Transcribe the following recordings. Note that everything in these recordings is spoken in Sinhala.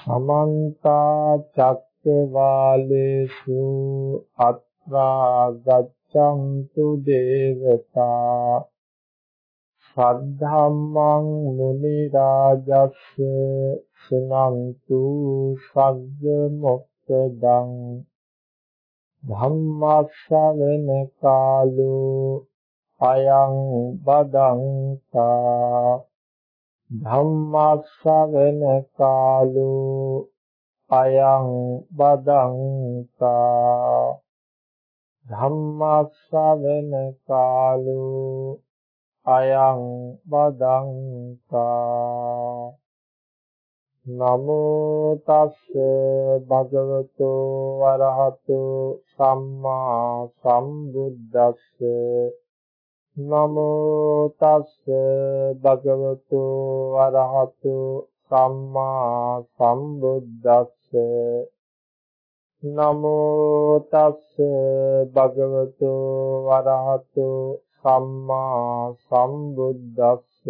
සමන්ත චක්කවාලේසු අත්‍රා ගච්ඡන්තු දේවතා සද්ධම්මං මුනි රාජස්ස සුනන්තු සග්ග මොක්ඛදං ධම්මස්සවෙන කාලෝ අයං බදංතා ධම්මස්සවෙන කාලෝ අයං බදංතා ධම්මස්සවෙන කාලෝ අයං බදංතා නමෝ තස්ස භගවතු වරහතු සම්මා සම්බුද්දස්ස. නමෝ තස්ස භගවතු අරහතු සම්මා සම්බුද්දස්ස. නමෝ තස්ස භගවතු අරහතු සම්මා සම්බුද්දස්ස.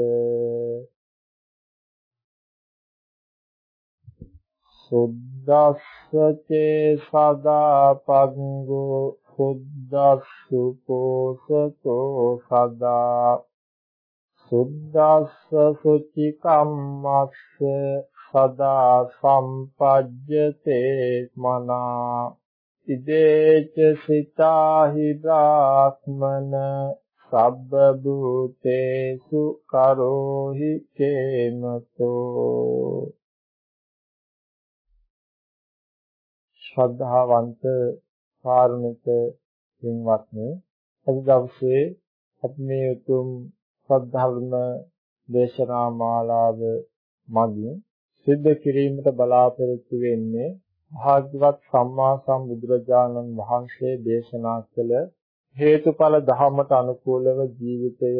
සුද්දස්ස චේ සදා පංගෝ සුද්දස්සු කෝසතෝ සදා. සුද්දස්ස සුචි කම්මස්ස සදා සම්පජ්ජතේ මනා. ඉදේච සිතාහි බ්‍රාහ්මන සබ්බ භූතේසු කරෝහි කේමතෝ ශ්‍රද්ධාවන්ත කාරුණික පින්වත්නි අද දවසේ අපි මේ උතුම් සද්ධර්ම දේශනා මාලාව මගින් සිද්ධ කිරීමට බලාපොරොත්තු වෙන්නේ භාග්‍යවත් සම්මා සම්බුදුරජාණන් වහන්සේ දේශනා කළ හේතුඵල ධහමට අනුකූලව ජීවිතය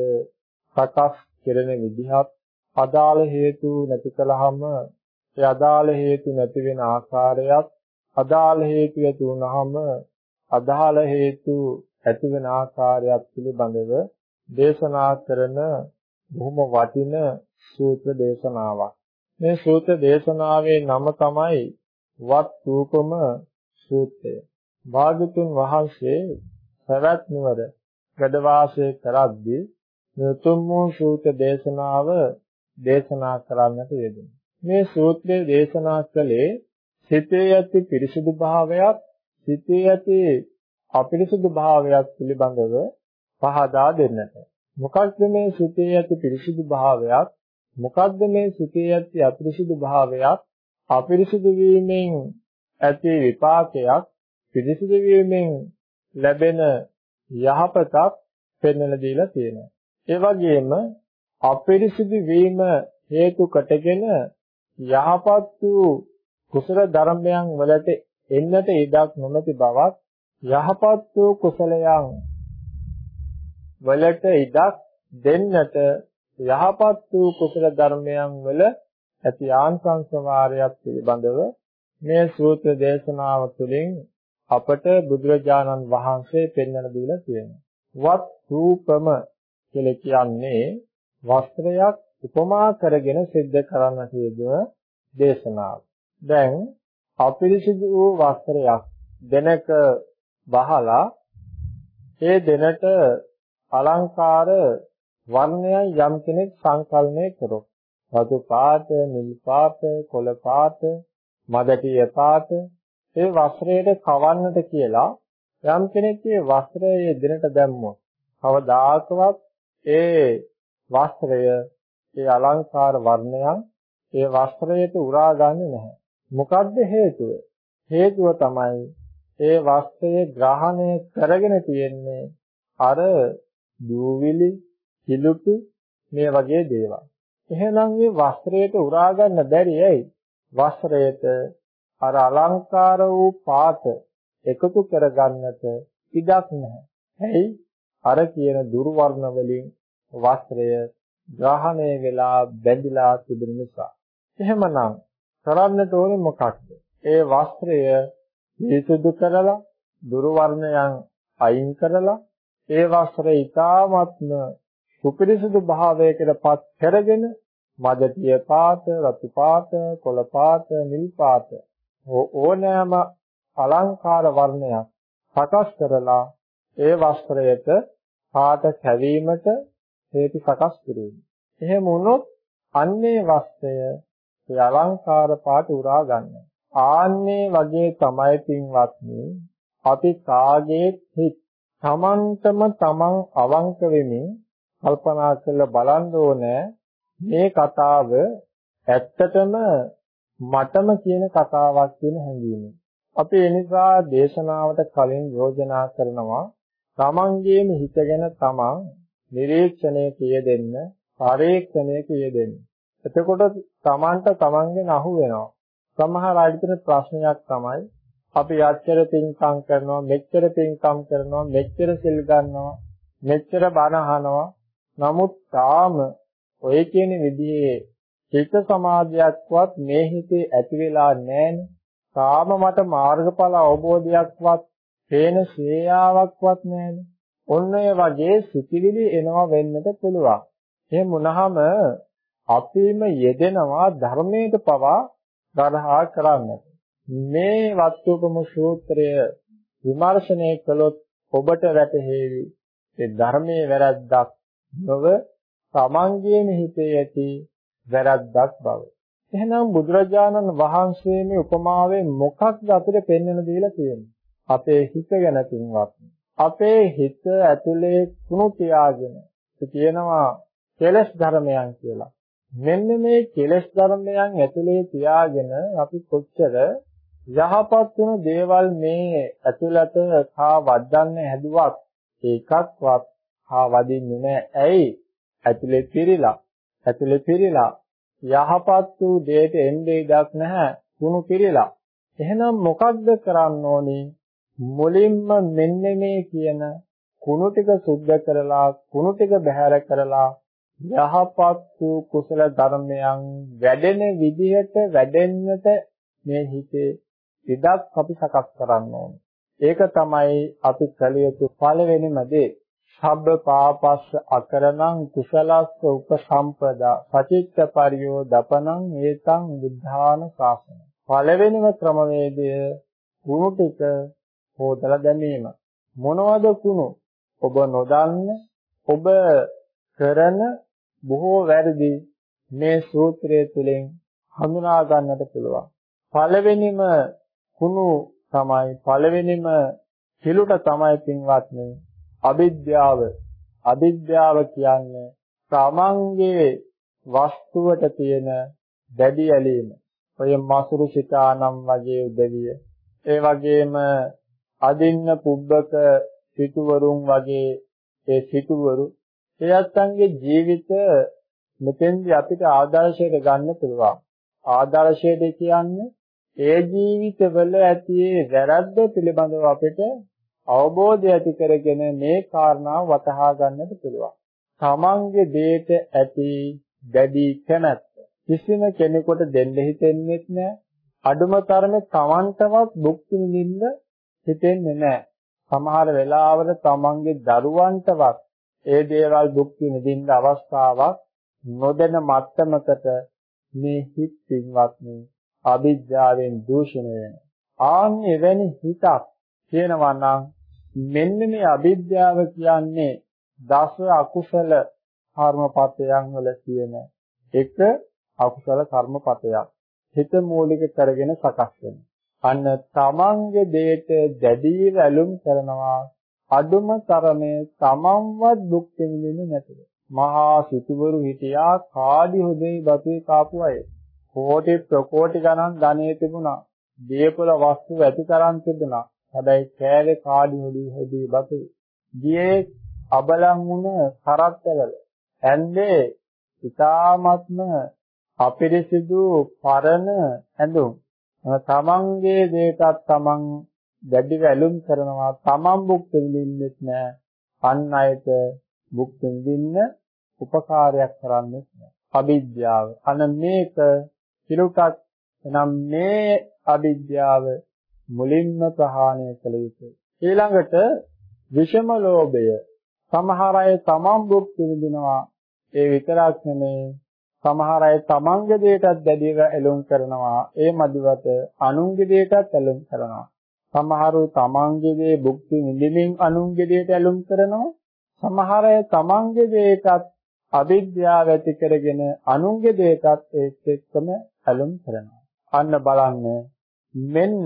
සකස් කෙරෙන විදිහත් අදාළ හේතු නැති කලහම ඒ අදාළ හේතු නැති වෙන ආකාරයත් අදාළ හේතු ඇති වුනහම අදාළ හේතු ඇති වෙන ආකාරයක් පිළිබඳව දේශනා කරන බොහොම වටින සූත්‍ර දේශනාවක්. මේ සූත්‍ර දේශනාවේ නම තමයි වත් රූපම සූත්‍රය. භාගතුන් වහන්සේ සවැත් නුවර වැඩ වාසය කරද්දී උතුම් වූ සූත්‍ර දේශනාව දේශනා කරන්නට යෙදුණා. මේ සූත්‍රය දේශනා කළේ සිතේ ඇති පිරිසිදු භාවයක් සිතේ ඇති අපිරිසුදු භාවයක් පිළිබඳව පහදා දෙන්නට. මොකක්ද මේ සිතේ ඇති පිරිසිදු භාවයක්? මොකක්ද මේ සිතේ ඇති අපිරිසිදු භාවයක්? අපිරිසිදු වීමෙන් ඇති විපාකයක් පිරිසිදු වීමෙන් ලැබෙන යහපතක් පෙන්වලා දීලා තියෙනවා. ඒ වගේම අපිරිසිදු වීම හේතු කොටගෙන යහපත් වූ කුසල ධර්මයන් වලට එන්නට ඉඩක් නොමැති බවක් යහපත් වූ කුසලයන් වලට ඉඩක් දෙන්නට යහපත් වූ කුසල ධර්මයන් වල ඇති ආංශංශ වාරයක් පිළිබඳව මේ සූත්‍ර දේශනාව තුළින් අපට බුදුරජාණන් වහන්සේ පෙන්වන දීලා තියෙනවා. වත් රූපම කියලා කියන්නේ වස්ත්‍රයක් උපමා කරගෙන සිද්ධ කරන්න තියෙන දේශනාව. දැන් අපිරිසිදු වූ වස්ත්‍රයක් දෙනක බහලා ඒ දෙනට අලංකාර වර්ණයන් යම් කෙනෙක් සංකල්පනය කරොත් රතු පාට, නිල් පාට, කොළ පාට, මදටිය පාට ඒ වස්ත්‍රයට කවන්නට කියලා යම් කෙනෙක් මේ වස්ත්‍රය දෙනට දැම්මොත් කවදාකවත් ඒ වස්ත්‍රය ඒ අලංකාර වර්ණයන් ඒ වස්ත්‍රයට උරා ගන්නේ නැහැ. මොකද්ද හේතුව? හේතුව තමයි ඒ වස්ත්‍රය ග්‍රහණය කරගෙන තියෙන්නේ අර දූවිලි, කිලුටු මේ වගේ දේවල්. එහෙනම් මේ වස්ත්‍රයට උරා ගන්න බැරි ඇයි? වස්ත්‍රයට අර අලංකාර වූ පාට එකතු කරගන්නට ඉඩක් නැහැ. ඇයි? අර කියන දුර්වර්ණ වලින් වස්ත්‍රය ග්‍රහණය වෙලා බැඳිලා තිබෙන නිසා. එහෙමනම් කරන්නට ඕනේ මොකක්ද? ඒ වස්ත්‍රය පිරිසුදු කරලා දුර්වර්ණයන් අයින් කරලා ඒ වස්ත්‍රය ඊ타ත්ම සුපිරිසුදු භාවයකටපත් කරගෙන මදටිය පාට, රතු පාට, කොළ පාට, නිල් පාට ඕනෑම අලංකාර වර්ණයක් සකස් කරලා ඒ වස්ත්‍රයට පාට කැවීමට හේතු සකස් කිරීම. එහෙම වුණොත් අන්නේ වස්ත්‍රය ඒ අලංකාර පාට උරා ගන්නවා. ආන්නේ වගේ තමයි පින්වත්නි අපි කාගේ හිත් තමන්ටම තමන් අවංක වෙමින් කල්පනා කරලා බලන්න ඕනේ මේ කතාව ඇත්තටම මටම කියන කතාවක් කියන හැඟීම. අපි ඒ නිසා දේශනාවට කලින් යෝජනා කරනවා තමන්ගේම හිත ගැන තමන් නිරීක්ෂණය කියෙදෙන්න, පරීක්ෂණය කියෙදෙන්න. එතකොට තමන්ට තමන්ගෙන් අහු වෙනවා. සමහර අයට ප්‍රශ්නයක් තමයි අපි අච්චර පින්කම් කරනවා මෙච්චර පින්කම් කරනවා මෙච්චර සිල් ගන්නවා මෙච්චර බණ අහනවා නමුත් තාම ඔය කියන විදිහේ චිත්ත සමාධියක්වත් මේ හිතේ ඇති වෙලා නැහැනේ. තාම මට මාර්ගඵල අවබෝධයක්වත් පේන ශ්‍රේයාවක්වත් නැහැනේ. ඔන්න ඔය වගේ සිතිවිලි එනවා වෙන්නට පුළුවන්. එහෙම වුණාම අපිම යෙදෙනවා ධර්මයට පවා ගරහා කරන්නට. මේ වස්තුපම සූත්‍රය විමර්ශනය කළොත් ඔබට වැටහෙවි ඒ ධර්මයේ වැරද්දක් නොව තමන්ගේම හිතේ ඇති වැරද්දක් බව. එහෙනම් බුදුරජාණන් වහන්සේ මේ උපමාවෙන් මොකක්ද අපිට පෙන්වන්න දීලා තියෙන්නේ? අපේ හිත ගැන තින්වත්. අපේ හිත ඇතුලේ කුණු තියාගෙන කියනවා කෙලස් ධර්මයන් කියලා. මෙන්න මේ කෙලස් ධර්මයන් ඇතුලේ තියාගෙන අපි කොච්චර යහපත් වෙන දේවල් මේ ඇතුළත කා වද්දන්න හැදුවත් ඒකක්වත් කා වදින්නේ නැහැ. ඇයි? ඇතුලේ පිරීලා ඇතුලේ පිරීලා යහපත් වූ දෙයට එන්නේ ඉඩක් නැහැ. කුණු පිරීලා එහෙනම් මොකක්ද කරන්න ඕනේ? මුලින්ම මෙන්න මේ කියන කුණු ටික සුද්ධ කරලා කුණු ටික බැහැර කරලා යහපත් වූ කුසල ධර්මයන් වැඩෙන විදිහට වැඩෙන්නට මේ හිතේ ඉඩක් අපි සකස් කරන්න ඕනේ. ඒක තමයි අපි කළ යුතු පළවෙනිම දේ. සබ්බ පාපස්ස අකරණං කුසලස්ස උපසම්පදා සචිත්ත පරියෝ දපනං ඒතං බුද්ධාන ශාසන පළවෙනිම ක්‍රමවේදය කුණු ටික හොදලා දැමීම මොනවද කුණු ඔබ නොදන්න ඔබ කරන බොහෝ වැරදි මේ සූත්‍රය තුළින් හඳුනා ගන්නට පුළුවන් පළවෙනිම කුණු තමයි පළවෙනිම පිළුට තමයි පින්වත්නි අවිද්‍යාව අවිද්‍යාව කියන්නේ තමන්ගේ වස්තුවට තියෙන දැඩි ඇලීම. ඔය මසුරු සිතානම් වගේ උදවිය. ඒ වගේම අදින්න පුබ්බක සිටුවරුන් වගේ ඒ සිටුවරු ඒ අත්ංගේ ජීවිත මෙතෙන්දී අපිට ආදර්ශයට ගන්න පුළුවන්. ආදර්ශයට කියන්නේ ඒ ජීවිතවල ඇති වැරද්ද පිළිබඳව අපිට අවබෝධය ඇති කරගෙන මේ කාරණාව වටහා ගන්නට පුළුවන්. තමන්ගේ දේට ඇති දැඩි කැමැත්ත කිසිම කෙනෙකුට දෙන්න හිතෙන්නේ නැහැ. අඩුම තරමේ තමන්ටවත් භුක්ති විඳින්න හිතෙන්නේ නැහැ. සමහර වෙලාවල තමන්ගේ දරුවන්ටවත් ඒ දේවල් භුක්ති විඳින්න අවස්ථාවක් නොදැන මට්ටමකට මේ හිත් පින්වත්නි අවිද්‍යාවෙන් දූෂණය වෙනවා. ආන් එවැනි හිතක් කියනවා නම් මෙන්න මේ අවිද්‍යාව කියන්නේ දස අකුසල කර්මපතයන් වල තියෙන එක අකුසල කර්මපතයක්. හිත මූලික කරගෙන සකස් වෙනවා. අන්න තමන්ගේ දෙයට දැඩි වැළුම් කරනවා අදුම තරමේ තමන්වත් දුක් විඳින්නේ නැතිව. මහා සිටුවරු හිටියා කාඩි හොදේ බතුේ කාපු අය. කෝටි ප්‍රකෝටි ගණන් ධනෙ තිබුණා. දීපල වස්තු ඇති තරම් තිබුණා. හැබැයි කෑවේ කාඩි හොඩි හොඩි බතු ගියේ අබලන් වුණ කරත්තවල ඇන්දේ ඊ타ත්ම අපිරිසිදු පරණ ඇඳුම් තමන්ගේ දේටත් තමන් දැඩි වැළුම් කරනවා. තමන් භුක්ති විඳින්නෙත් නෑ. අන් අයට භුක්ති විඳින්න උපකාරයක් කරන්නේ නෑ. අවිද්‍යාව. අන මේක පිළිටක් එනම් මේ අවිද්‍යාව මුලින්ම ප්‍රහාණය කළ යුතුයි. ඊළඟට විෂම ලෝභය. සමහර අය තමන් භුක්ති විඳිනවා. ඒ විතරක් නෙමේ සමහර අය තමන්ගේ දෙයටත් දැඩිව ඇලුම් කරනවා. ඒ මදිවට අනුන්ගේ දෙයටත් ඇලුම් කරනවා. සමහරු තමන්ගේ දේ භුක්ති විඳින්මින් අනුන්ගේ දෙයට ඇලුම් කරනවා. සමහර අය තමන්ගේ දෙයටත් අවිද්‍යාව ඇති කරගෙන අනුන්ගේ දෙයටත් ඒත් එක්කම ඇලුම් කරනවා. අන්න බලන්න මෙන්න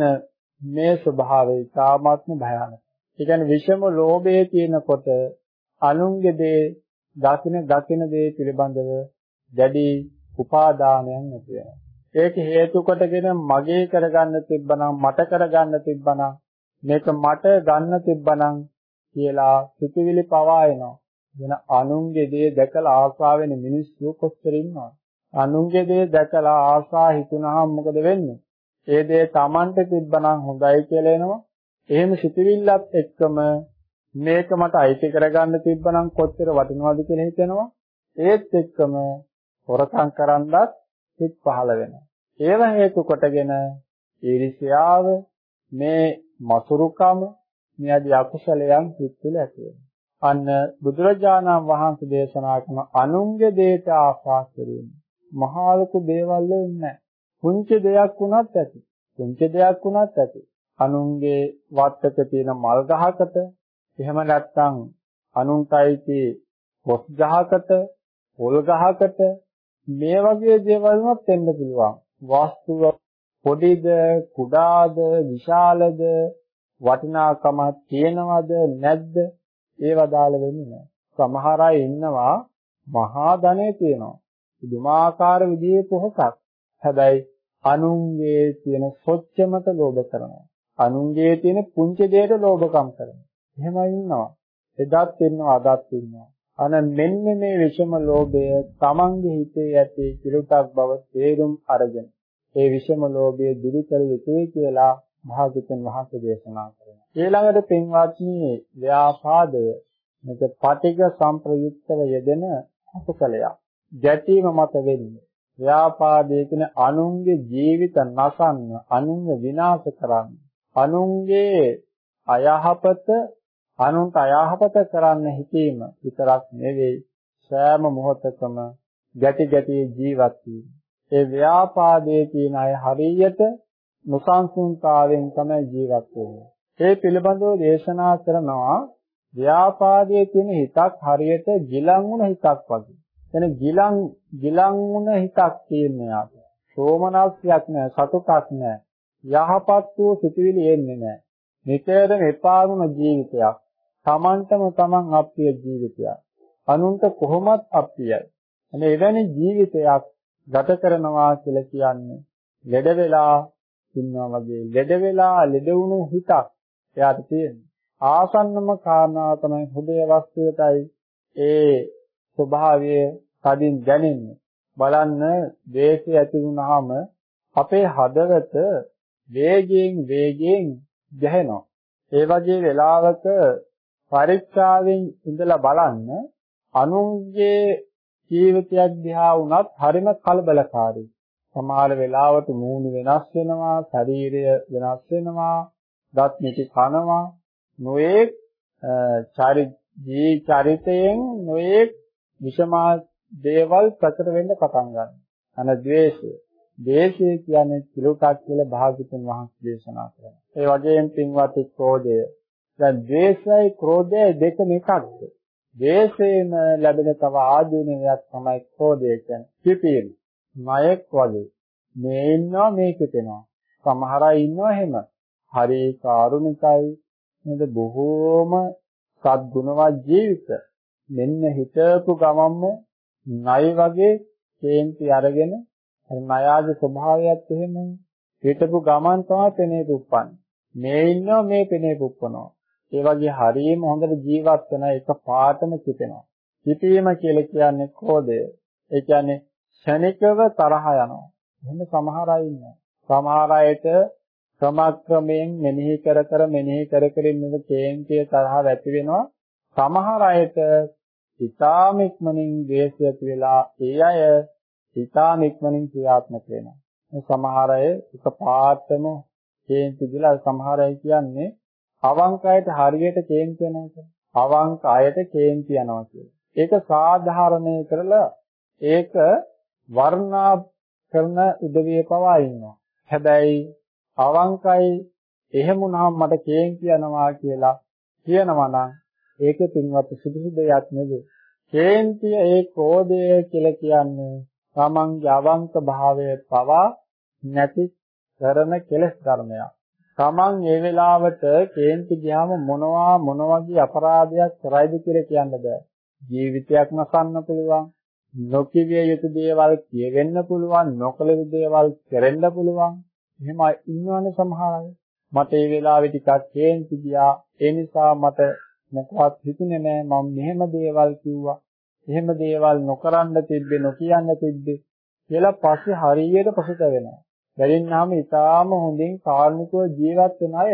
මේ ස්වභාවය ඉතාමත්ම භයානකයි. ඒ කියන්නේ විෂම ලෝභයේ තියෙනකොට අනුන්ගේ දේ දකින දකින දේ පිළිබඳව දැඩි උපාදානයක් නැති වෙනවා. ඒක හේතු කොටගෙන මගේ කරගන්න තිබ්බනම් මට කරගන්න තිබ්බනම් මේක මට ගන්න තිබ්බනම් කියලා සිතුවිලි පවා එනවා. වෙන අනුන්ගේ දේ දැකලා ආශා වෙන මිනිස්සු කොච්චර ඉන්නවද? අනුන්ගේ දේ දැකලා ආශා හිතුනහම මොකද වෙන්නේ? ඒ දේ Tamanට තිබ්බනම් හොඳයි කියලා එනවා. එහෙම සිතුවිල්ලත් එක්කම මේක මට අයිති කරගන්න තිබ්බනම් කොච්චර වටිනවද කියලා හිතෙනවා. ඒත් එක්කම හොරකම් කරන්නත් සිත් පහළ වෙනවා. ඒව හේතු කොටගෙන ඊර්ෂ්‍යාව මේ මසුරුකම මේ ආදී අකුසලයන් සිත් තුළ ඇති වෙනවා. අන්න බුදුරජාණන් වහන්සේ දේශනා කරන අනුන්ගේ දේට ආශා කිරීම. මහා ලොකු දේවල් නැහැ. පුංචි දෙයක් වුණත් ඇති. පුංචි දෙයක් වුණත් ඇති. අනුන්ගේ වත්තක තියෙන මල් ගහකට එහෙම නැත්නම් අනුන්ටයි කොස් ගහකට පොල් ගහකට මේ වගේ දේවල් වුණත් වෙන්න පුළුවන්. වාස්තුව පොඩිද කුඩාද විශාලද වටිනාකමක් තියෙනවද නැද්ද ඒව දාල වෙන්නේ නැහැ. සමහර අය ඉන්නවා මහා ධනෙ තියෙනවා. පුදුමාකාර විදිහේ පොහසත්. හැබැයි අනුන්ගේ තියෙන සොච්චමත ලෝභ කරනවා. අනුන්ගේ තියෙන පුංචි දෙයට ලෝභකම් කරනවා. එහෙමයි ඉන්නවා. එදත් ඉන්නවා අදත් ඉන්නවා. අන මෙන්න මේ විෂම ලෝභය තමන්ගේ හිතේ ඇති කිලුටක් බව තේරුම් අරගෙන ඒ විෂම ලෝභය දුරු කර යුතුයි කියලා භාගතුන් වහන්සේ දේශනා කරනවා. ඊළඟට පින්වත්නි ව්‍යාපාදය මේක පටිඝ සම්ප්‍රයුක්තව යෙදෙන අකුසලයක්. ගැටීම මත වෙන්නේ. ව්‍යාපාදයේ කියන අනුන්ගේ ජීවිත නසන්න, අනුන්ව විනාශ කරන්න, අනුන්ගේ අයහපත අනුන්ට අයහපත කරන්න හිතීම විතරක් නෙවෙයි සෑම මොහොතකම ගැටි ගැටි ජීවත් වීම. ඒ ව්‍යාපාදයේ තියෙන අය හරියට මුසංසුන්තාවෙන් තමයි ජීවත් වෙන්නේ. ඒ පිළිබඳව දේශනා කරනවා ව්‍යාපාදයේ තියෙන හිතක් හරියට ගිලන් වුණ හිතක් වගේ. එන ගිලන් ගිලන් වුණ හිතක් තියෙන යාට. සෝමනස්යක් නැහැ, සතුටක් නැහැ. යහපත් වූ සිතුවිලි එන්නේ නැහැ. නිතරම එපා වුණ ජීවිතයක්. Tamanටම Taman අප්‍රිය ජීවිතයක්. අනුන්ට කොහොමත් අප්‍රියයි. එනේ එවැනි ජීවිතයක් ගත කරනවා කියලා කියන්නේ ලෙඩ වෙලා ඉන්නවා වගේ ලෙඩ වෙලා ලෙඩ වුණු හිතක් එයාට තියෙනවා. ආසන්නම කාරණා තමයි හෘදය වස්තුවටයි ඒ ස්වභාවය කදින් දැනෙන්නේ. බලන්න ද්වේෂය ඇති වුනහම අපේ හදවත වේගයෙන් වේගයෙන් ගැහෙනවා. ඒ වගේ වෙලාවක පරීක්ෂාවෙන් ඉඳලා බලන්න අනුන්ගේ ජීවිතයක් දිහා වුණත් හරිම කලබලකාරී. සමහර වෙලාවට මූණ වෙනස් වෙනවා, ශරීරය වෙනස් වෙනවා, දත් මිටි කනවා, නොඑක් චරි චරිතයෙන් නොඑක් විෂමා දේවල් ප්‍රකට වෙන්න පටන් ගන්නවා. අන ද්වේෂය. ද්වේෂය කියන්නේ කිලුටක් කියලා භාගතුන් වහන්සේ දේශනා කරනවා. ඒ වගේම පින්වත් ක්‍රෝධය. දැන් ද්වේෂයයි ක්‍රෝධයයි දෙකම එකක්ද? ද්වේෂයෙන් ලැබෙන තව ආදීනයක් තමයි ක්‍රෝධය කියන්නේ. කිපීම. ණයක් වගේ. මේ ඉන්නවා මේක තේනවා. සමහර අය ඉන්නවා එහෙම. හරි කාරුණිකයි නේද බොහෝම සද්ගුණවත් ජීවිත. මෙන්න හිතපු ගමම්ම ණය වගේ කේන්ති අරගෙන අර ණයාද ස්වභාවයත් එහෙමයි. හිතපු ගමන් තමයි පෙනේ දුප්පන්නේ. මේ ඉන්නවා මේ පෙනේ දුප්පනවා. ඒ වගේ හරියම හොඳට ජීවත් වෙන එක පාටම කිපෙනවා. කිපීම කියලා කියන්නේ ක්‍රෝධය. ඒ කියන්නේ ක්ෂණිකව තරහ යනවා. එහෙනම් සමහර අය ඉන්නවා. සමහර අයට ක්‍රමක්‍රමයෙන් මෙනෙහි කර කර මෙනෙහි කර කර ඉන්නක කේන්තිය තරහ ඇති වෙනවා. සමහර අයට ඊ타ම ඉක්මනින් ද්වේෂය ඇති වෙලා ඒ අය ඊ타ම ඉක්මනින් ක්‍රියාත්මක වෙනවා. සමහර අය එකපාරටම කේන්ති දිලා සමහර අය කියන්නේ අවංක අයට හරියට කේන්ති වෙනවා කියන්නේ. අවංක අයට කේන්ති යනවා කියන්නේ. ඒක සාධාරණය කරලා ඒක වර්ණා කරන උදවිය පවා ඉන්නවා. හැබැයි අවංකයි එහෙම වුණාම මට කේන්ති යනවා කියලා කියනවා නම් ඒක පින්වත් සුදුසු දෙයක් නෙවෙයි. කේන්තිය ඒ ක්‍රෝධය කියලා කියන්නේ තමන්ගේ අවංක භාවය පවා නැති කරන කෙලෙස් ධර්මයක්. තමන් ඒ වෙලාවට කේන්ති ගියාම මොනවා මොන වගේ අපරාධයක් කරයිද කියලා කියන්න බෑ. ජීවිතයක් නසන්න පුළුවන්. නොකියවිය යුතු දේවල් කියවෙන්න පුළුවන්. නොකළ යුතු දේවල් කරෙන්න පුළුවන්. එහෙම ඉන්නවනේ සමහර අය. මට ඒ වෙලාවේ ටිකක් කේන්ති ගියා. ඒ නිසා මට මොකවත් හිතුනේ නෑ මම මෙහෙම දේවල් කිව්වා. එහෙම දේවල් නොකරන්න තිබ්බේ නොකියන්න තිබ්බේ කියලා පස්සේ හරියට පසුතැවෙනවා. බැරින්නාම ඊටාම හොඳින් කාර්මිකව ජීවත් වෙන අය.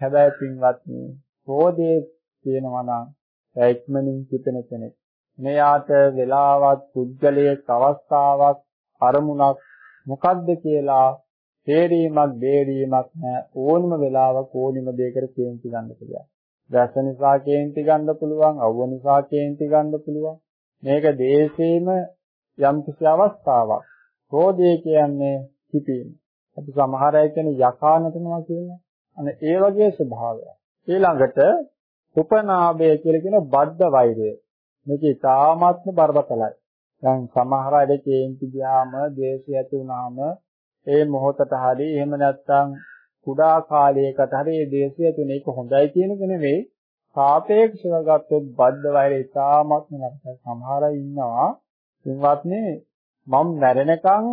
හැබැයි පින්වත්නි, රෝදේ තියෙනවා නම් ඉක්මනින් පිටෙන කෙනෙක්. මෙයාට වෙලාවත් පුද්ගලයේ අවස්ථාවක් අරමුණක් මොකද්ද කියලා තේරීමක් බේරීමක් නැහැ ඕනම වෙලාවක ඕනිම දෙයකට කේන්ති ගන්න පුළුවන්. රස නිසා කේන්ති ගන්න පුළුවන්, අවුව නිසා කේන්ති ගන්න පුළුවන්. මේක දේශේම යම් කිසි අවස්ථාවක්. ක්‍රෝධය කියන්නේ සිටීම. අපි සමහර අය කියන යකා නටනවා කියන්නේ. අනේ ඒ වගේ ස්වභාවයක්. ඊළඟට උපනාභය කියලා කියන බද්ධ වෛරය. මේක ඉතාමත්ම බරපතලයි. දැන් සමහර අය කේන්ති ගියාම, ද්වේෂය ඇති වුනහම ඒ මොහොතට හරි එහෙම නැත්නම් කුඩා කාලයකට හරි ඒ ද්වේෂය ඇති වෙන එක හොඳයි කියන එක නෙවෙයි. සාපේක්ෂව ගත්තොත් බද්ධ වෛරය ඉතාමත්ම නරකයි. සමහර අය ඉන්නවා ඉන්වත්නේ මම මැරෙනකන්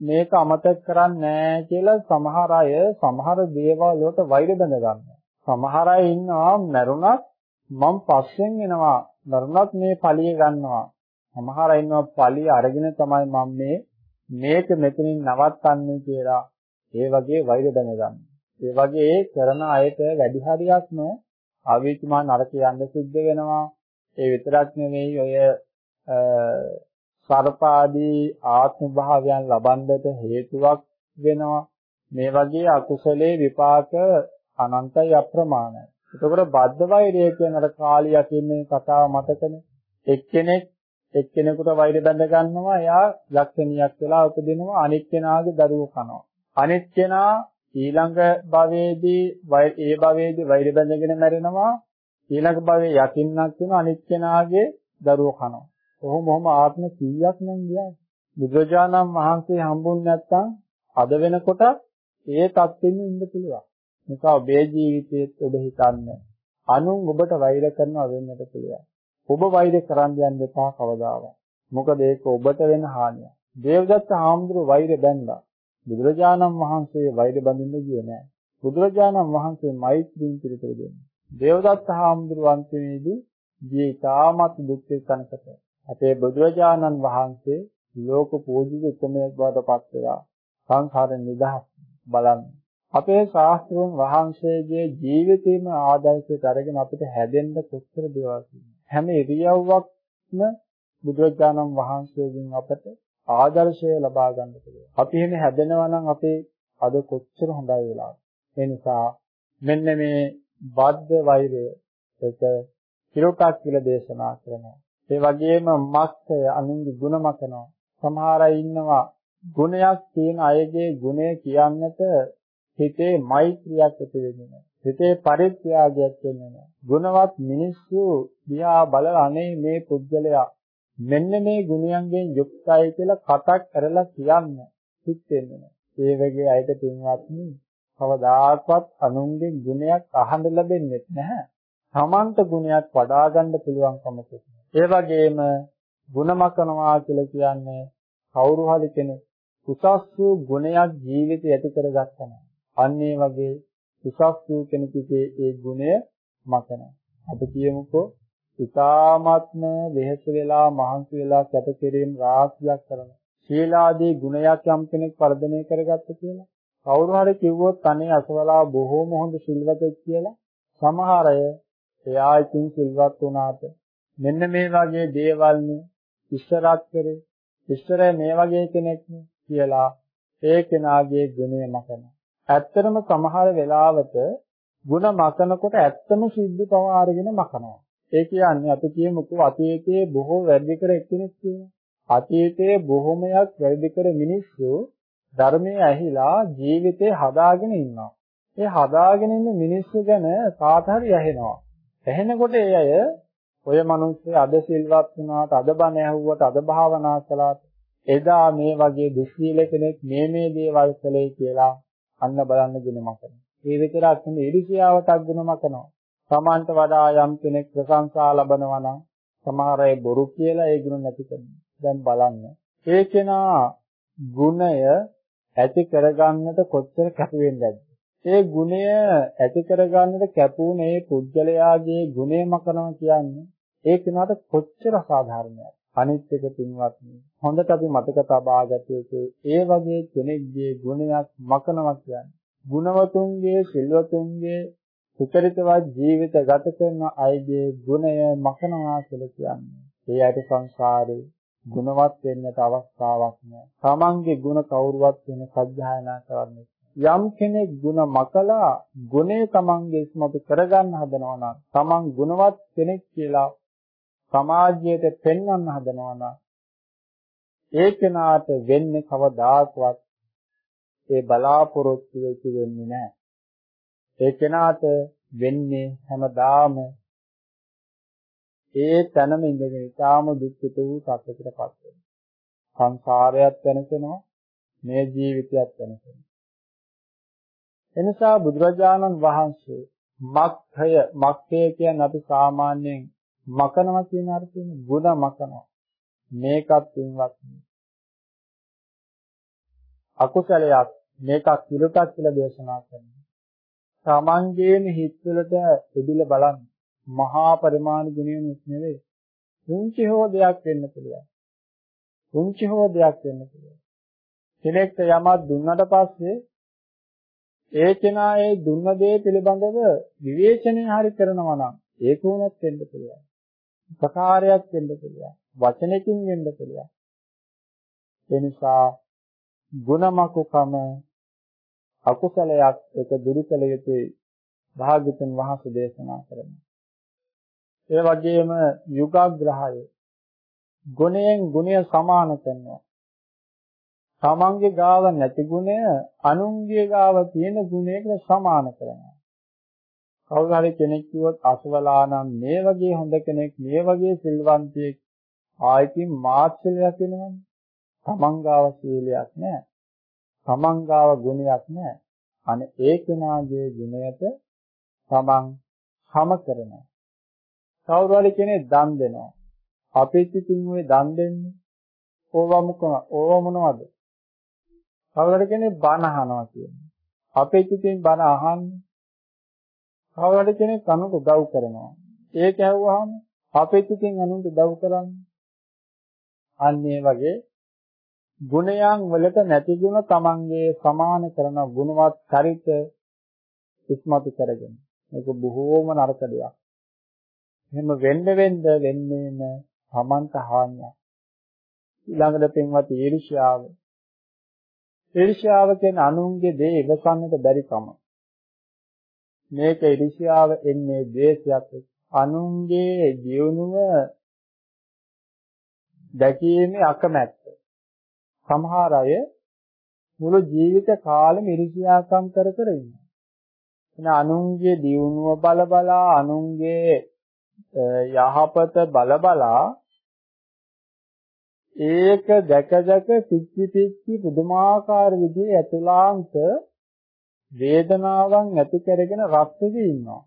මේක අමතක කරන්නේ නැහැ කියලා සමහර අය සමහර දේවල් වලට වෛර බඳ ගන්නවා. සමහර අය ඉන්නවා මරුණත් මම පස්සෙන් එනවා. මරුණත් මේ පලිය ගන්නවා. සමහර අය ඉන්නවා පලිය අරගෙන තමයි මම මේ මේක මෙතනින් නවත්තන්නේ කියලා ඒ වගේ වෛර බඳ ගන්නවා. ඒ වගේ කරන අයට වැඩි හරියක්ම ආවේශමා නරක යන්න සිද්ධ වෙනවා. ඒ විතරක් නෙවෙයි ඔය සර්පාදී ආත්ම භාවයන් ලබන්නට හේතුවක් වෙනවා. මේ වගේ අකුසලයේ විපාක අනන්තයි අප්‍රමාණයි. එතකොට බද්ධ වෛරය කියන අර කාලියා කියන කතාව මතකනේ. එක්කෙනෙක් එක්කෙනෙකුට වෛර බැඳ ගන්නවා එයා යක්ෂණියක් වෙලා උපදිනවා අනිත් කෙනාගේ දරුවෝ කනවා. අනිත් කෙනා ඊළඟ භවයේදී ඒ භවයේදී වෛර බැඳගෙන මැරෙනවා. ඊළඟ භවයේ යකින්නක් වෙන අනිත් කෙනාගේ දරුවෝ කනවා. කොහොම කොහොම ආත්ම 100ක් නම් ගියා. බුදුරජාණන් වහන්සේ හම්බුනේ නැත්තම් අද වෙනකොට ඒ තත්ත්වෙින් ඉන්න පුළුවන්. නිසා ඔබේ ජීවිතයේත් ඔබ හිතන්න අනුන් ඔබට වෛර කරනවා වෙන්නට පුළුවන්. ඔබ වෛර කරන්න යන්න එපා කවදාවත්. මොකද ඒක ඔබට වෙන හානියක්. දේවදත්ත හාමුදුරුවෝ වෛර බැන්දා. බුදුරජාණන් වහන්සේ වෛර බඳින්න ගියේ නෑ. බුදුරජාණන් වහන්සේ මෛත්‍රීන් පිළිතුරු දුන්නා. දේවදත්ත හාමුදුරුවෝ අන්තිමේදී ජී තාමත් දුක් වෙනකට අපේ බුදුරජාණන් වහන්සේ ලෝක පූජිත උතුමයෙක් බවට පත් වෙලා සංඛාර නිදහස් බලන්න. අපේ ශාස්ත්‍රඥ වහන්සේගේ ජීවිතේම ආදර්ශයට අරගෙන අපිට හැදෙන්න කොච්චර දේවල් හැම ඉරියව්වක්ම බුදුරජාණන් වහන්සේගෙන් අපට ආදර්ශය ලබා ගන්න පුළුවන්. අපි එහෙම හැදෙනවා නම් අපේ අද කොච්චර හොඳයි වෙලා. ඒ නිසා මෙන්න මේ බද්ධ වෛරය එක කිරෝටක් කියලා දේශනා කරනවා. ඒ වගේම මක්ෂය අනුන්ගේ ಗುಣ මතනවා. සමහර අය ඉන්නවා ගුණයක් තියෙන අයගේ ගුණය කියන්නට හිතේ මෛත්‍රියක් ඇති වෙන්නේ හිතේ පරිත්‍යාගයක් වෙන්නේ නැහැ. ගුණවත් මිනිස්සු දිහා බලලා අනේ මේ පුද්ගලයා මෙන්න මේ ගුණයන්ගෙන් යුක්තයි කියලා කටක් කරලා කියන්න හිත වෙන්නේ ඒ වගේ අයට පින්වත්නි කවදාකවත් අනුන්ගේ ගුණයක් අහන්න ලැබෙන්නේ නැහැ. තමන්ට ගුණයක් වඩා ගන්න පුළුවන්කම තියෙනවා. ඒ වගේම ಗುಣමකනවා කියලා කියන්නේ කවුරු හරි කෙනෙක් උසස් වූ ගුණයක් ජීවිතේ ඇති කරගත්තා නම් අන්න ඒ වගේ උසස් වූ කෙනෙකුගේ ඒ ගුණය මතන. අපි කියමුකෝ ඉතාමත්ම වෙහෙස වෙලා මහන්සි වෙලා කැපකිරීම රාශියක් කරන ශීලාදී ගුණයක් යම් කෙනෙක් වර්ධනය කරගත්ත කියලා කවුරු හරි කිව්වොත් අනේ අසවලා බොහෝම හොඳ සිල්වතෙක් කියලා සමහර අය එයා ඉතින් සිල්වත් වුණාට මෙන්න මේ වගේ දේවල්නේ ඉස්සරත් කරේ ඉස්සර මේ වගේ කෙනෙක් කියලා ඒ කෙනාගේ ගුණය මතන. ඇත්තටම සමහර වෙලාවට ಗುಣ මතනකොට ඇත්තම සිද්ධ පව අරගෙන මකනවා. ඒ කියන්නේ අපි කියමුකෝ අතීතයේ බොහෝ වැඩි කර එක්කෙනෙක් කියනවා. අතීතයේ බොහොමයක් වැඩි කර මිනිස්සු ධර්මයේ ඇහිලා ජීවිතේ හදාගෙන ඉන්නවා. ඒ හදාගෙන ඉන්න මිනිස්සු ගැන කාට හරි ඇහෙනවා. ඇහෙනකොට ඒ අය ඔය මිනිස්සු අද සිල්වත් වුණාට අද බණ ඇහුවට අද භාවනා කළාට එදා මේ වගේ දුස්සීල කෙනෙක් මේ මේ දේවල් කළේ කියලා අන්න බලන්න ගුණම කරනවා. ඒ විතරක් නෙවෙයි ඉරිසියාවටත් ගුණම කරනවා. සමාන්ත වඩා යම් කෙනෙක් ප්‍රශංසා ලබනවා නම් සමහර අය බොරු කියලා ඒ ගුණ නැති කරනවා. දැන් බලන්න. ඒ කෙනා ගුණය ඇති කරගන්නට කොච්චර කැප වෙන්නේද? ඒ ගුණය ඇති කරගන්නට කැපුනේ පුද්ගලයාගේ ගුණය මකනවා කියන්නේ ඒ කෙනාට කොච්චර සාධාරණද? අනිත් එක පින්වත්නි හොඳට අපි මතක තබා ගත යුතු ඒ වගේ කෙනෙක්ගේ ගුණයක් මකනවා කියන්නේ ගුණවතුන්ගේ සිල්වතුන්ගේ සුචරිතවත් ජීවිත ගත කරන අයගේ ගුණය මකනවා කියලා කියන්නේ. ඒ ඇයි සංසාරේ ගුණවත් වෙන්නට අවස්ථාවක් නැහැ. තමන්ගේ ගුණ කවුරුවත් වෙන සත්‍යයනා කරන්නේ. යම් කෙනෙක් ගුණ මකලා ගුණේ තමන්ගේ ඉස්මතු කරගන්න හදනවා නම් තමන් ගුණවත් කෙනෙක් කියලා සමාජයට පෙන්වන්න හදනවා නම් ඒ කෙනාට වෙන්නේ කවදාකවත් ඒ බලාපොරොත්තු වෙච්ච වෙන්නේ නැහැ. ඒ කෙනාට වෙන්නේ හැමදාම ඒ තැනම ඉඳගෙන ඊටාම දුක්ඛිත වූ සත්‍යයකටපත් වෙනවා. සංසාරයත් වෙනසෙනවා මේ ජීවිතයත් වෙනසෙනවා. එනිසා බුදුරජාණන් වහන්සේ මක්ඛය මක්ඛය කියන්නේ අපි සාමාන්‍යයෙන් මකනවා කියන අර්ථයෙන් ගුණ මකනවා. මේකත් වින්වත් අකුසලයක් මේකක් විරුටක් කියලා දේශනා කරනවා. තමන්ගේම හිත්වලට එදිල බලන්න. මහා පරිමාණ ගුණයනුත් නෙවෙයි. පුංචි හෝ දෙයක් වෙන්න පුළුවන්. පුංචි හෝ දෙයක් වෙන්න පුළුවන්. කෙනෙක්ට යමක් දුන්නට පස්සේ ඒ කෙනා ඒ දුන්න දේ පිළිබඳව විවේචනය හරි කරනවා නම් ඒක උනත් වෙන්න පුළුවන්. ප්‍රකාරයක් වෙන්න පුළුවන්. වචනකින් වෙන්න පුළුවන්. ඒ නිසා ගුණමකුකම අකුසලයක් එක දුරු කළ යුතුයි භාග්‍යතුන් වහන්සේ දේශනා කරනවා. ඒ වගේම යුගාග්‍රහය ගුණයෙන් ගුණය සමාන කරනවා. තමන්ගේ ගාව නැති ගුණය අනුන්ගේ ගාව තියෙන ගුණයකට සමාන කරනවා. කවුරු හරි කෙනෙක් කිව්වොත් අසවලා නම් මේ වගේ හොඳ කෙනෙක් මේ වගේ සිල්වන්තයෙක් ආයිතින් මාත්‍රයක් වෙනවනේ. තමන් ගාව සීලයක් නැහැ. තමන් ගාව ගුණයක් නැහැ. අනේ ඒ කෙනාගේ ගුණයට තමන් සම කරනවා. කවුරු හරි කෙනෙක් දන් දෙනවා. අපිත් ඉතින් ওই දන් දෙන්නේ ඕවා මොකම ඕවා මොනවද? කවුරු හරි කෙනෙක් බණ අහනවා කියන්නේ. අපිත් ඉතින් බණ අහන්නේ කවුරු හරි කෙනෙක් අනුන්ට උදව් කරනවා. ඒක ඇහුවාම අපිත් ඉතින් අනුන්ට උදව් කරන්නේ. අන්න ඒ වගේ ගුණයන් වලට නැති ගුණ තමන්ගේ සමාන කරන ගුණවත් චරිත ඉස්මතු කරගෙන. මේක බොහෝම නරක දෙයක්. එහෙම වෙන්න වෙන්න වෙන්නේම තමන්ට හානියක්. ඊළඟට පින්වත් ඊර්ෂ්‍යාව. ඊර්ෂ්‍යාව කියන්නේ අනුන්ගේ දේ ඉවසන්නට බැරි කම. මේක ඊර්ෂ්‍යාව එන්නේ ද්වේෂයක් අනුන්ගේ ජීවණුව දැකීමේ අකමැත්ත. සමහර අය මුළු ජීවිත කාලෙම ඊර්ෂ්‍යාකම් කර කර ඉන්නවා. එන අනුන්ගේ දියුණුව බල බලා අනුන්ගේ යහපත බල බලා ඒක දැක දැක පිච්චි පිච්චි පුදුමාකාර විදිහේ ඇතුළාන්ත වේදනාවන් ඇති කරගෙන රස්සේ ඉන්නවා.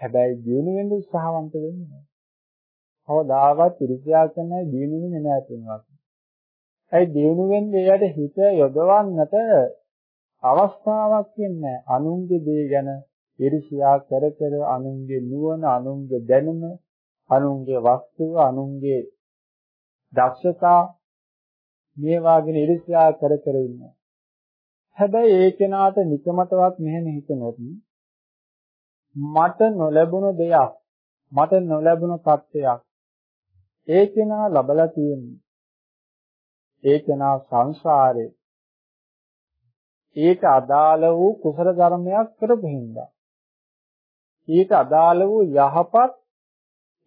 හැබැයි දිනු වෙන්න උත්සාහවන්ත වෙන්නේ නැහැ. කවදාවත් ඉරිසියා කරන දිනු වෙන්නේ නැහැ කියනවා. ඒ දිනු වෙන්නේ එයාට හිත යොදවන්නට අවස්ථාවක් ඉන්නේ අනුන්ගේ දේ ගැන ඉරිසියා කර කර අනුන්ගේ නුවණ අනුන්ගේ දැනුම අනුන්ගේ වස්තුව අනුන්ගේ දක්ෂතා මේ වාගෙන ඉරිසියා කර කර ඉන්නවා. හැබැයි ඒ කෙනාට නිකමටවත් මෙහෙම හිතනොත් මට නොලැබුණු දෙයක් මට නොලැබුණු තත්ත්වයක් ඒ කෙනා ලබලා තියෙන්නේ ඒ කෙනා සංසාරේ ඊට අදාළ වූ කුසල ධර්මයක් කරපු හින්දා ඊට අදාළ වූ යහපත්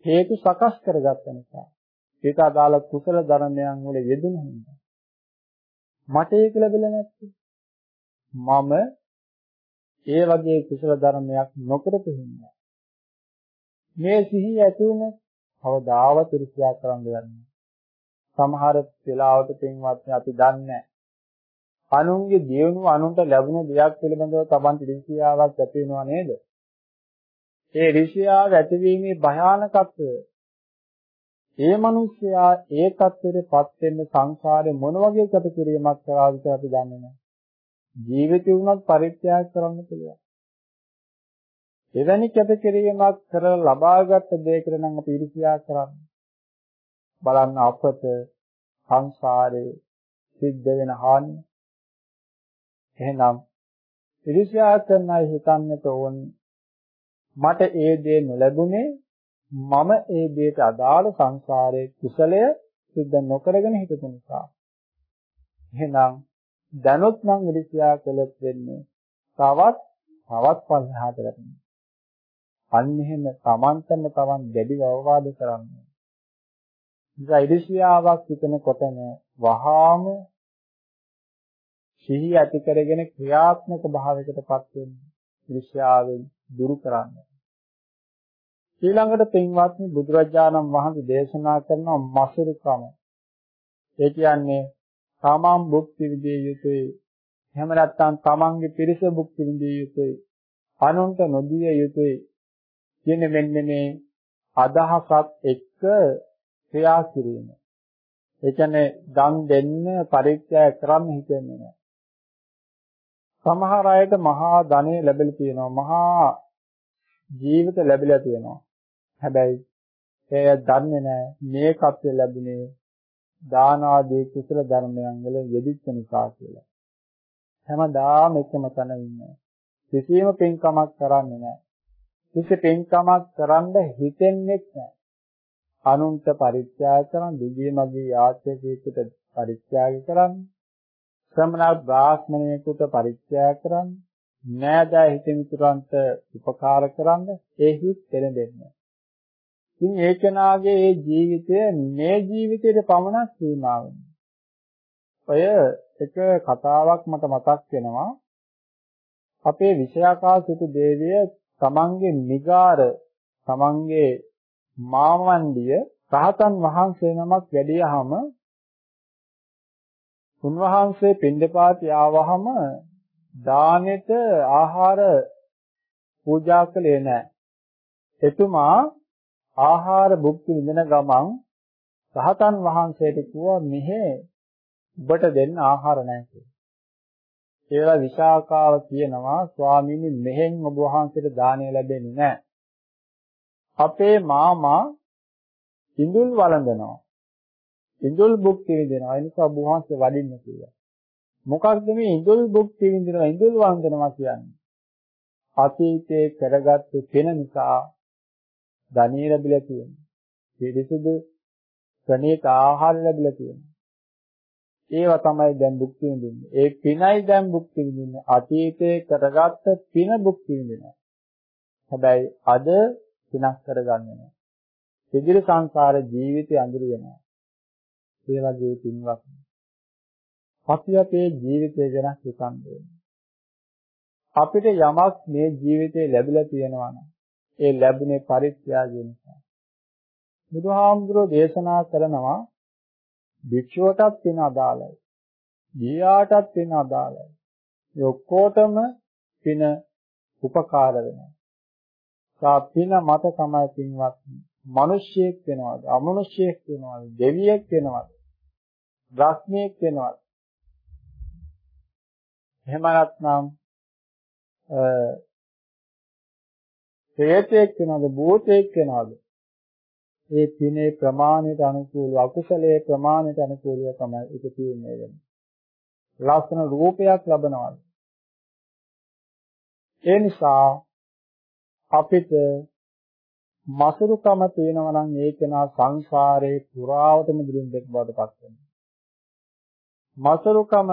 හේතු සකස් කරගත්ත නිසා ඊට අදාළ කුසල ධර්මයන් වල යෙදුණු හින්දා. මට ඒක ලැබෙලා නැත්තේ. මම ඒ වගේ කුසල ධර්මයක් නොකරපු හින්දා. මේ සිහිය ඇති වුණොත් කවදාවත් ඉරිසියා කරන්න යන්නේ සමහර වෙලාවට පින්වත්නි අපි දන්නේ අනුන්ගේ දියුණුව අනුන්ට ලැබුණු දෙයක් පිළිබඳව Taman ඉරිසියාවක් ඇති වෙනව නේද? ඒ ඉරිසියාව ඇතිවීමේ භයානකත්වය ඒ මිනිස්යා ඒ தත්ත්වෙටපත් වෙන්න සංසාරේ මොන වගේ කටකිරීමක් කරාද කියලා අපි දන්නේ නැහැ. ජීවිතය වුණත් පරිත්‍යාග කරන්න පුළුවන්. එවැනි කැපකිරීමක් කරලා ලබාගත් දෙයකට නම් අපි ඉරිසියා කරන්නේ. බලන්න අපට සංසාරේ සිද්ධ වෙන හානිය. එහෙනම් ඉරිසියා කරන අය හිතන්නට ඕන මට ඒ දේ නොලැබුණේ මම ඒ දේට අදාළ සංසාරයේ කුසලය සිද්ධ නොකරගෙන හිටපු නිසා. එහෙනම් දැනුත් නම් ඉරිසියා කළොත් වෙන්නේ තවත් තවත් පල්හාට වැටෙනවා. අන්න එහෙම Tamanටම Taman දැඩිව අවවාද කරන්නේ. නිසා ඉරිසියාවක් හිතනකොටම වහාම සිහිය ඇති කරගෙන ක්‍රියාත්මක භාවයකටපත් වෙන්න ඉරිසියාවෙන් දුරු කරන්න. ඊළඟට පින්වත්නි බුදුරජාණන් වහන්සේ දේශනා කරන මසුරුකම. ඒ කියන්නේ තමන් භුක්ති විඳිය යුතුයි. එහෙම නැත්නම් තමන්ගේ පිරිස භුක්ති විඳිය යුතුයි. අනුන්ට නොදිය යුතුයි. කියන මෙන්න මේ අදහසත් එක්ක ක්‍රියා කිරීම. ඒ කියන්නේ දන් දෙන්න පරිත්‍යාග කරන්න හිතෙන්නේ නැහැ. සමහර අයට මහා ධනෙ ලැබිලා තියෙනවා. මහා ජීවිත ලැබිලා තියෙනවා. හැබැයි ඒ දන්නේ නැහැ මේ කප්පේ ලැබුණේ දාන ආදී කුසල ධර්මයන් වල යෙදිච්ච නිසා කියලා. හැමදාම එකම තැන ඉන්නේ. කිසිම පින්කමක් කරන්නේ නැහැ. කිසි පින්කමක් කරන්න හිතෙන්නේ නැහැ. අනුන්ට පරිත්‍යාග කරන් දිව්‍ය මගේ ආශ්‍රයයට පරිත්‍යාග කරන් ශ්‍රමණ බ්‍රාහ්මණයෙකුට පරිත්‍යාග කරන් නෑදෑ හිතමිතුරන්ට උපකාර කරන්න ඒ හිත් පෙළඹෙන්නේ. ඉතින් ඒ කෙනාගේ ඒ ජීවිතය මේ ජීවිතයට පමණක් සීමා ඔය එක කතාවක් මට මතක් වෙනවා. අපේ විෂයාකාශිත දේවිය තමන්ගේ නිගාර තමන්ගේ මාමණ්ඩිය රහතන් වහන්සේ නමක් වැඩියහම උන්වහන්සේ පින්දපාත යාවහම දානෙට ආහාර පූජා කළේ නැහැ. එතුමා ආහාර භුක්ති විඳින ගමන් රහතන් වහන්සේට කිව්වා මෙහෙ ඔබට දෙන්න ආහාර නැහැ කියලා. ඒලා විශාකාව කියනවා ස්වාමීනි මෙහෙන් ඔබ වහන්සේට දාණය ලැබෙන්නේ නැහැ. අපේ මාමා ඉඳුල් වළඳනවා. ඉඳුල් භුක්ති විඳිනවා. ඒ නිසා ඔබ වහන්සේ වඩින්න කියලා. මොකක්ද මේ ඉඳුල් භුක්ති විඳිනවා ඉඳුල් වළඳනවා කියන්නේ? අතීතයේ කරගත්තු කෙන නිසා ධනිය ලැබිලා තියෙනවා. පිරිසුදු ප්‍රණීත ආහාර ලැබිලා තියෙනවා. ඒවා තමයි දැන් භුක්ති විඳින්නේ. ඒ පිනයි දැන් භුක්ති විඳින්නේ. අතීතයේ කරගත්ත පින භුක්ති විඳිනවා. හැබැයි අද පිනක් කරගන්නේ නැහැ. සිදිර සංසාර ජීවිතය අඳුර වෙනවා. ඒ වගේ පින්වත් අපි අපේ ජීවිතය ගැන හිතන්නේ. අපිට යමක් මේ ජීවිතේ ලැබිලා තියෙනවා නම් ඒ ලැබුණේ පරිත්‍යාගය නිසා. බුදුහාමුදුරෝ දේශනා කරනවා භික්ෂුවටත් පින අදාළයි. ගියාටත් පින අදාළයි. මේ ඔක්කොටම පින උපකාර වෙනවා. සා පින මත තමයි පින්වත් මිනිසියෙක් වෙනවද අමනුෂ්‍යයෙක් වෙනවද දෙවියෙක් වෙනවද බ්‍රහ්මයෙක් වෙනවද එහෙම නැත්නම් ප්‍රේතෙක් වෙනවද භූතෙක් වෙනවද ඒ පිනේ ප්‍රමාණයට අනුකූලව අකුසලයේ ප්‍රමාණයට අනුකූලව තමයි ඒක තීරණය වෙන්නේ. ලස්සන රූපයක් ලබනවා. ඒ නිසා අපිට මසුරුකම තියෙනවා නම් ඒක නා සංසාරේ පුරාවටම දිරින්දෙක් බවට පත් වෙනවා. මසුරුකම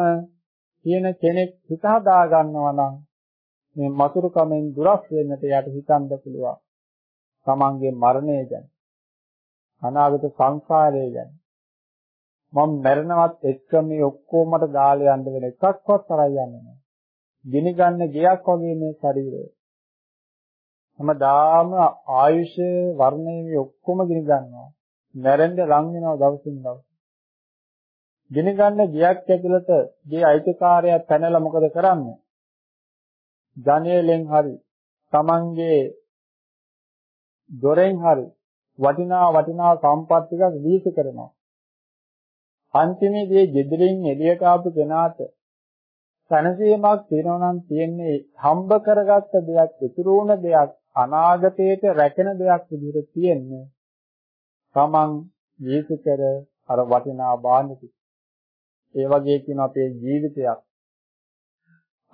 කියන කෙනෙක් හිත හදා ගන්නවා නම් මේ මසුරුකමෙන් දුරස් වෙන්නට යට හිතන්න පුළුවන්. තමන්ගේ මරණය ගැන. අනාගත සංසාරය ගැන මම මැරෙනවත් එක්ක මේ ඔක්කොම මට දාලා යන්න වෙන එකක්වත් තරයි යන්නේ නැහැ. ගිනි ගන්න ගයක් වගේ මේ ශරීරය. හැමදාම ආයුෂ වර්ණය මේ ඔක්කොම ගිනි ගන්නවා. මැරෙන්න ලං වෙනවා දවසින් දවස. ගිනි ගන්න ගයක් ඇතුළත ගේ අයිතිකාරයා පැනලා මොකද කරන්නේ? ජනේලෙන් හරි තමන්ගේ දොරෙන් හරි වටිනා වටිනා සම්පත් ටිකක් දීස කරනවා. අන්තිමේදී ගෙදරින් එළියට ආපු කෙනාට සනසීමක් තියෙනවා නම් තියෙන්නේ හම්බ කරගත්ත දෙයක් ඉතුරු වුණ දෙයක් අනාගතයට රැකෙන දෙයක් විදිහට තියෙන්නේ. තමන් ජීවිත කර අර වටිනා බාණ්ඩ ඒ වගේ කියන අපේ ජීවිතයක්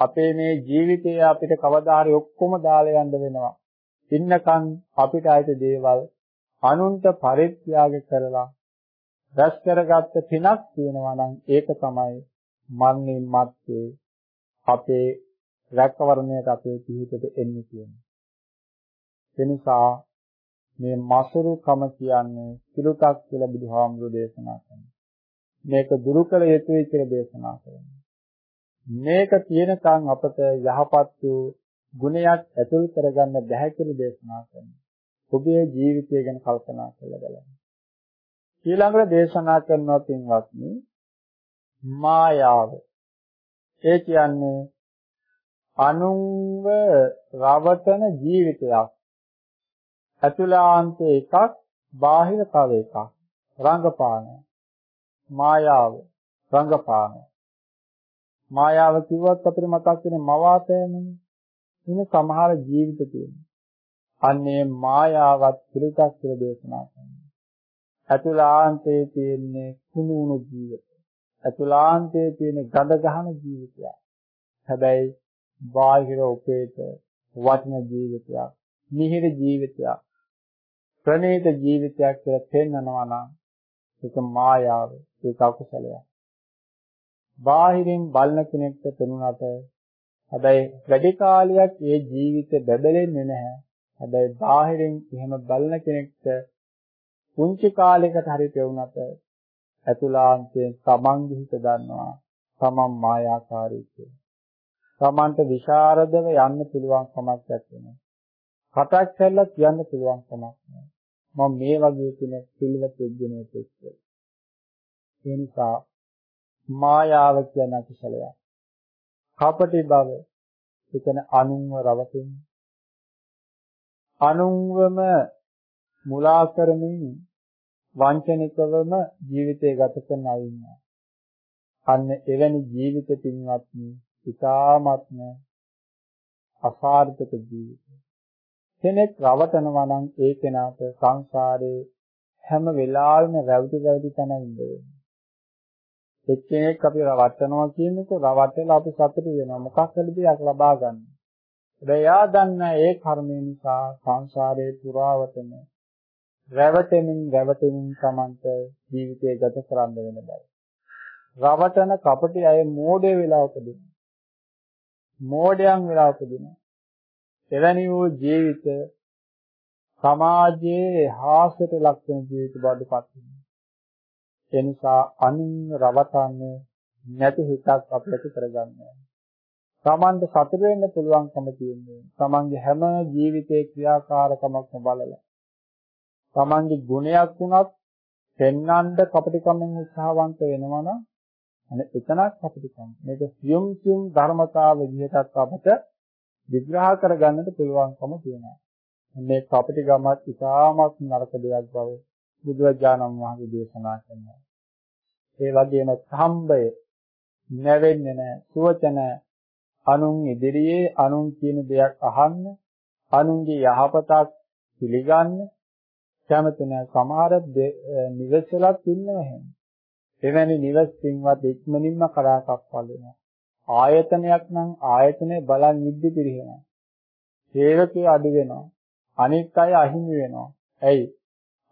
අපේ මේ ජීවිතය අපිට කවදා හරි ඔක්කොම දාලා යන්න වෙනවා. ඉන්නකන් අපිට ආයේ දේවල් අනුන්ට පරිත්‍යාග කරලා රැස් කරගත්ත පිනක් තියෙනවා නම් ඒක තමයි මන්නේ මත්තේ අපේ රැකවරණයට අපේ පිහිටට එන්නේ කියන්නේ. එනිසා මේ මසුරු කම කියන්නේ සිලුකක් කියලා බුදුහාමුදුරේ දේශනා කරනවා. මේක දුරු කළ යුතුයි කියලා දේශනා කරනවා. මේක තියෙනකන් අපට යහපත් වූ ගුණයක් ඇතුල් කරගන්න බැහැ කියලා දේශනා කරනවා. ඔබේ ජීවිතය ගැන කල්පනා කරලා බලන්න. ඊළඟට දේශනා කරනවා පින්වත්නි මායාව. ඒ කියන්නේ අනුන්ව රවටන ජීවිතයක්. අතුලාන්තේ එකක් බාහිර තව එකක් රංගපාන මායාව රංගපාන මායාව කිව්වත් අපිට මතක් වෙන මවාතයනේ ඉන්න සමහර ජීවිත තියෙනවා අන්නේ මායාවත් පිළිතක් කියලා දේශනා කරනවා. අතුලාන්තයේ තියෙන්නේ කුණුණු ජීවිත අතුලාන්තයේ තියෙන ගඳ ගහන ජීවිතයක් හැබැයි බාහිර උපේත වටින ජීවිතයක් මිහිර ජීවිතයක් ප්‍රණීත ජීවිතයක් කියලා පෙන්වනවා නම් ඒක මායාව ඒක අකුසලයක්. බාහිරින් බලන කෙනෙක්ට පෙනුනට හැබැයි වැඩි කාලයක් ඒ ජීවිත බබලෙන්නේ නැහැ. හැබැයි බාහිරින් එහෙම බලන කෙනෙක්ට පුංචි කාලයකට හරි පෙවුනට ඇතුළාන්තයෙන් තමන්ගේ හිත දන්නවා තමන් මායාකාරී කියලා. තමන්ට විශාරදව යන්න පුළුවන් කමක් නැත්නම්. කටක් කළා කියන්න පුළුවන් කමක් නැහැ. මම මේ වගේ කෙනෙක් පිළිවෙත් දෙන්නෙක් එක්ක. ඒ නිසා මායාව කියන අකුසලයක්. කපටි බව එතන අනුන්ව රවටින් අනුන්වම මුලා කරමින් වංචනිකවම ජීවිතය ගත කරන අය ඉන්නවා. අන්න එවැනි ජීවිත පින්වත්නි ඉතාමත්ම අසාර්ථක ජීවිතය. කෙනෙක් රවටනවා නම් ඒ කෙනාට සංසාරේ හැම වෙලාවෙම රැවටි රැවටි තැන ඉඳලා එක්කෙනෙක් අපි රවට්ටනවා කියනකොට රවට්ටලා අපි සතුටු වෙනවා මොකක් හරි දෙයක් ලබා ගන්න. හැබැයි යා දන්න ඒ කර්මය නිසා සංසාරේ පුරාවටම රැවටෙමින් රැවටෙමින් තමන්ට ජීවිතය ගත කරන්න වෙන බෑ. රවටන කපටි අය මෝඩය වෙලා උපදිනවා. මෝඩයන් වෙලා උපදිනවා. එවැනි වූ ජීවිත සමාජයේ හාස්‍යයට ලක් වෙන ජීවිත බවට පත් වෙනවා. ඒ නිසා අනින් රවටන්නේ නැති හිතක් අපිට කරගන්න. තමන්ට සතුට වෙන්න පුළුවන්කම තියෙනවා. තමන්ගේ හැම ජීවිතේ ක්‍රියාකාරකමක්ම බලලා. තමන්ගේ ගුණයක් වුණත් පෙන්වන්න කපටිකමෙන් උත්සාහවන්ත වෙනවා නම් අනේ එතනක් කපටිකම. මේක සියුම් සියුම් ධර්මතාව විදිහටත් අපට විග්‍රහ කරගන්නට පුළුවන්කම තියෙනවා. මේ කපටි ගමත් ඉතාමත් නරක දෙයක් බව බුදුරජාණන් වහන්සේ දේශනා කරනවා. ඒ වගේම සම්බය නැවෙන්නේ නැහැ. සුවචන අනුන් ඉදිරියේ අනුන් කියන දෙයක් අහන්න, අනුන්ගේ යහපතක් පිළිගන්න කැමති නැහැ. සමහර නිවසලත් ඉන්නවා එහෙම. එවැනි නිවස් පින්වත් ඉක්මනින්ම කරාකප්පල් වෙනවා. ආයතනයක් නම් ආයතනේ බලන් නිද්දි පිරිහෙනවා. සේවකයේ අඩු වෙනවා. අනිත් අය අහිමි වෙනවා. ඇයි?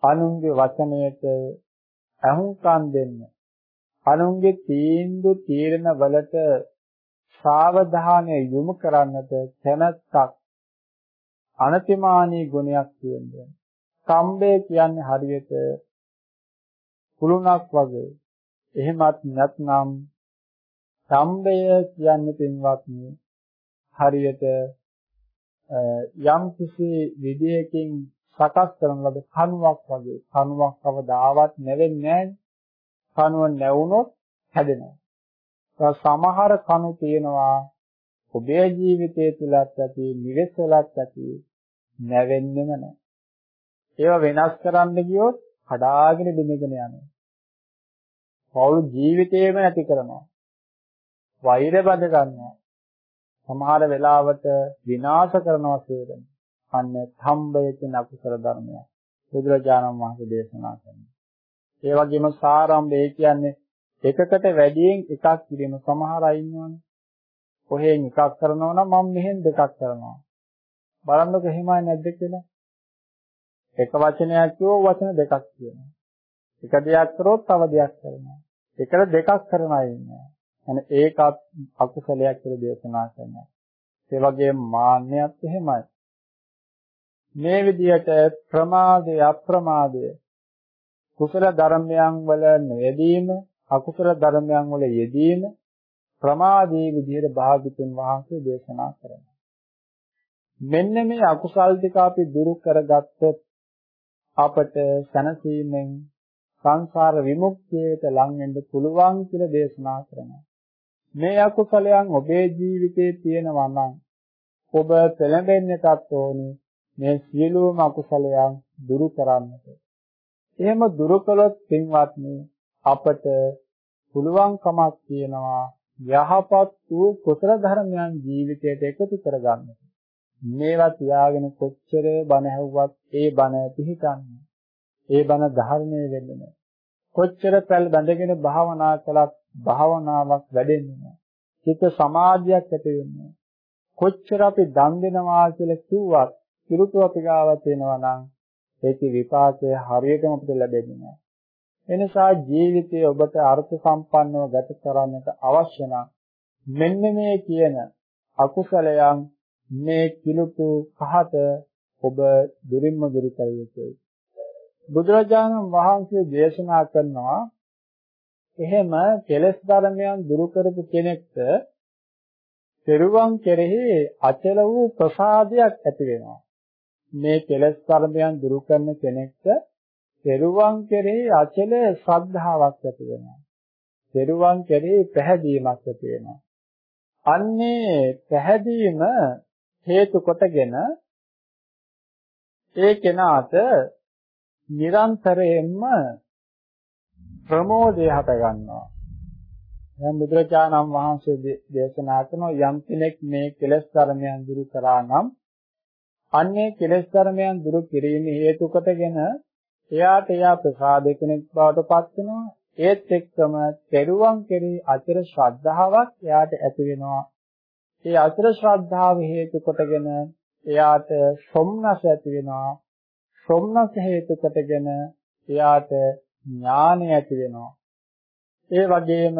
අනුන්ගේ වචනයට අහුම්කම් දෙන්න. අනුන්ගේ තීන්දුව තීරණ වලට සාවධානය යොමු කරන්නට කැමැත්තක් අනතිමානී ගුණයක් තියෙනවා. සම්බේ කියන්නේ හරියට කුළුණක් වගේ. එහෙමත් නැත්නම් සම්බය කියන්නේ පින්වත්නි හරියට යම් කිසි විදියකින් සකස් කරන ලද කණුවක් වගේ කණුවක් කවදාවත් නැවෙන්නේ නැහැ. කණුව නැවුනොත් හැදෙනවා. සමහර කණු තියෙනවා ඔබේ ජීවිතය තුලත් ඇති නිවෙස්වලත් ඇති නැවෙන්නෙම නැහැ. ඒවා වෙනස් කරන්න ගියොත් කඩාගෙන බිඳගෙන යනවා. පෞල් ජීවිතේම නැති කරනවා. වෛර බඳ ගන්නවා. සමහර වෙලාවට විනාශ කරනවා සේරම. අන්න සම්බය කියන අකුසල ධර්මය. බුදුරජාණන් වහන්සේ දේශනා කරනවා. ඒ වගේම සාරම්භය කියන්නේ එකකට වැඩියෙන් එකක් කිරීම සමහර අය ඉන්නවනේ. කොහෙන් එකක් කරනවා නම් මම මෙහෙන් දෙකක් කරනවා. බලන්නකො එහෙමයි නැද්ද කියලා. එක වචනයක් කියෝ වචන දෙකක් කියනවා. එක දෙයක් කරොත් තව දෙයක් කරනවා. එකට දෙකක් කරන අය ඉන්නවා. එන ඒකත් අකුසලයක් කියලා දේශනා කරනවා. ඒ වගේම මාන්නයත් එහෙමයි. මේ විදිහට ප්‍රමාදය අප්‍රමාදය කුසල ධර්මයන් වල යෙදීම අකුසල ධර්මයන් වල යෙදීම ප්‍රමාදී විදිහට භාගතුන් වහන්සේ දේශනා කරනවා. මෙන්න මේ අකුසල් ටික අපි දුරු කරගත්තොත් අපට සැනසීමෙන් සංසාර විමුක්තියට ලං වෙන්න පුළුවන් කියලා දේශනා කරනවා. මේ අකුසලයන් ඔබේ ජීවිතේ තියෙනවා නම් ඔබ පෙළඹෙන්නටත් ඕනේ මේ සියලුම අකුසලයන් දුරු කරන්නට. එහෙම දුරු කළොත් පින්වත්නි අපට පුළුවන්කමක් තියෙනවා යහපත් වූ කුසල ධර්මයන් ජීවිතයට එකතු කරගන්නට. මේවා තියාගෙන කොච්චර බණ ඇහුවත් ඒ බණ පිහිටන්නේ. ඒ බණ ධර්මයේ වෙන්නේ නැහැ. කොච්චර පැල් බැඳගෙන භාවනා කළත් භාවනාවක් වැඩෙන්නේ නැහැ. චිත්ත සමාධියක් ඇති වෙන්නේ කොච්චර අපි දන් දෙනවා කියලා කිව්වත් කිරුතු අපි ගාව තියෙනවා නම් ඒකේ විපාකය හරියටම අපිට ලැබෙන්නේ නැහැ. එනිසා ජීවිතයේ ඔබට අර්ථ සම්පන්නව ගත කරන්නට අවශ්‍ය නම් මෙන්න මේ කියන අකුසලයන් මේ කිලුතු කහත ඔබ දුරින්ම දුරු කර යුතුයි. බුදුරජාණන් වහන්සේ දේශනා කරනවා එහෙම කෙලෙස් ධර්මයන් දුරු කරපු කෙනෙක්ට පෙරුවන් කෙරෙහි අචල වූ ප්‍රසාදයක් ඇති වෙනවා. මේ කෙලෙස් ධර්මයන් දුරු කරන කෙනෙක්ට පෙරුවන් කෙරෙහි අචල ශ්‍රද්ධාවක් ඇති වෙනවා. පෙරුවන් කෙරෙහි පැහැදීමක් ඇති වෙනවා. අන්නේ පැහැදීම හේතු කොටගෙන ඒ කෙනාට නිරන්තරයෙන්ම ප්‍රමෝදය හට ගන්නවා. දැන් බුදුරජාණන් වහන්සේ දේශනා කරන යම් කෙනෙක් මේ කෙලෙස් ධර්මයන් දුරු කරා නම් අන්නේ කෙලෙස් ධර්මයන් දුරු කිරීමේ හේතු කොටගෙන එයාට එයා ප්‍රසාද කෙනෙක් බවට පත් වෙනවා. ඒත් එක්කම පෙරුවන් කෙරෙහි අචර ශ්‍රද්ධාවක් එයාට ඇති වෙනවා. ඒ අචර ශ්‍රද්ධාව හේතු කොටගෙන එයාට සොම්නස ඇති වෙනවා. සොම්නස හේතු කොටගෙන එයාට ඥානය ඇති වෙනවා. ඒ වගේම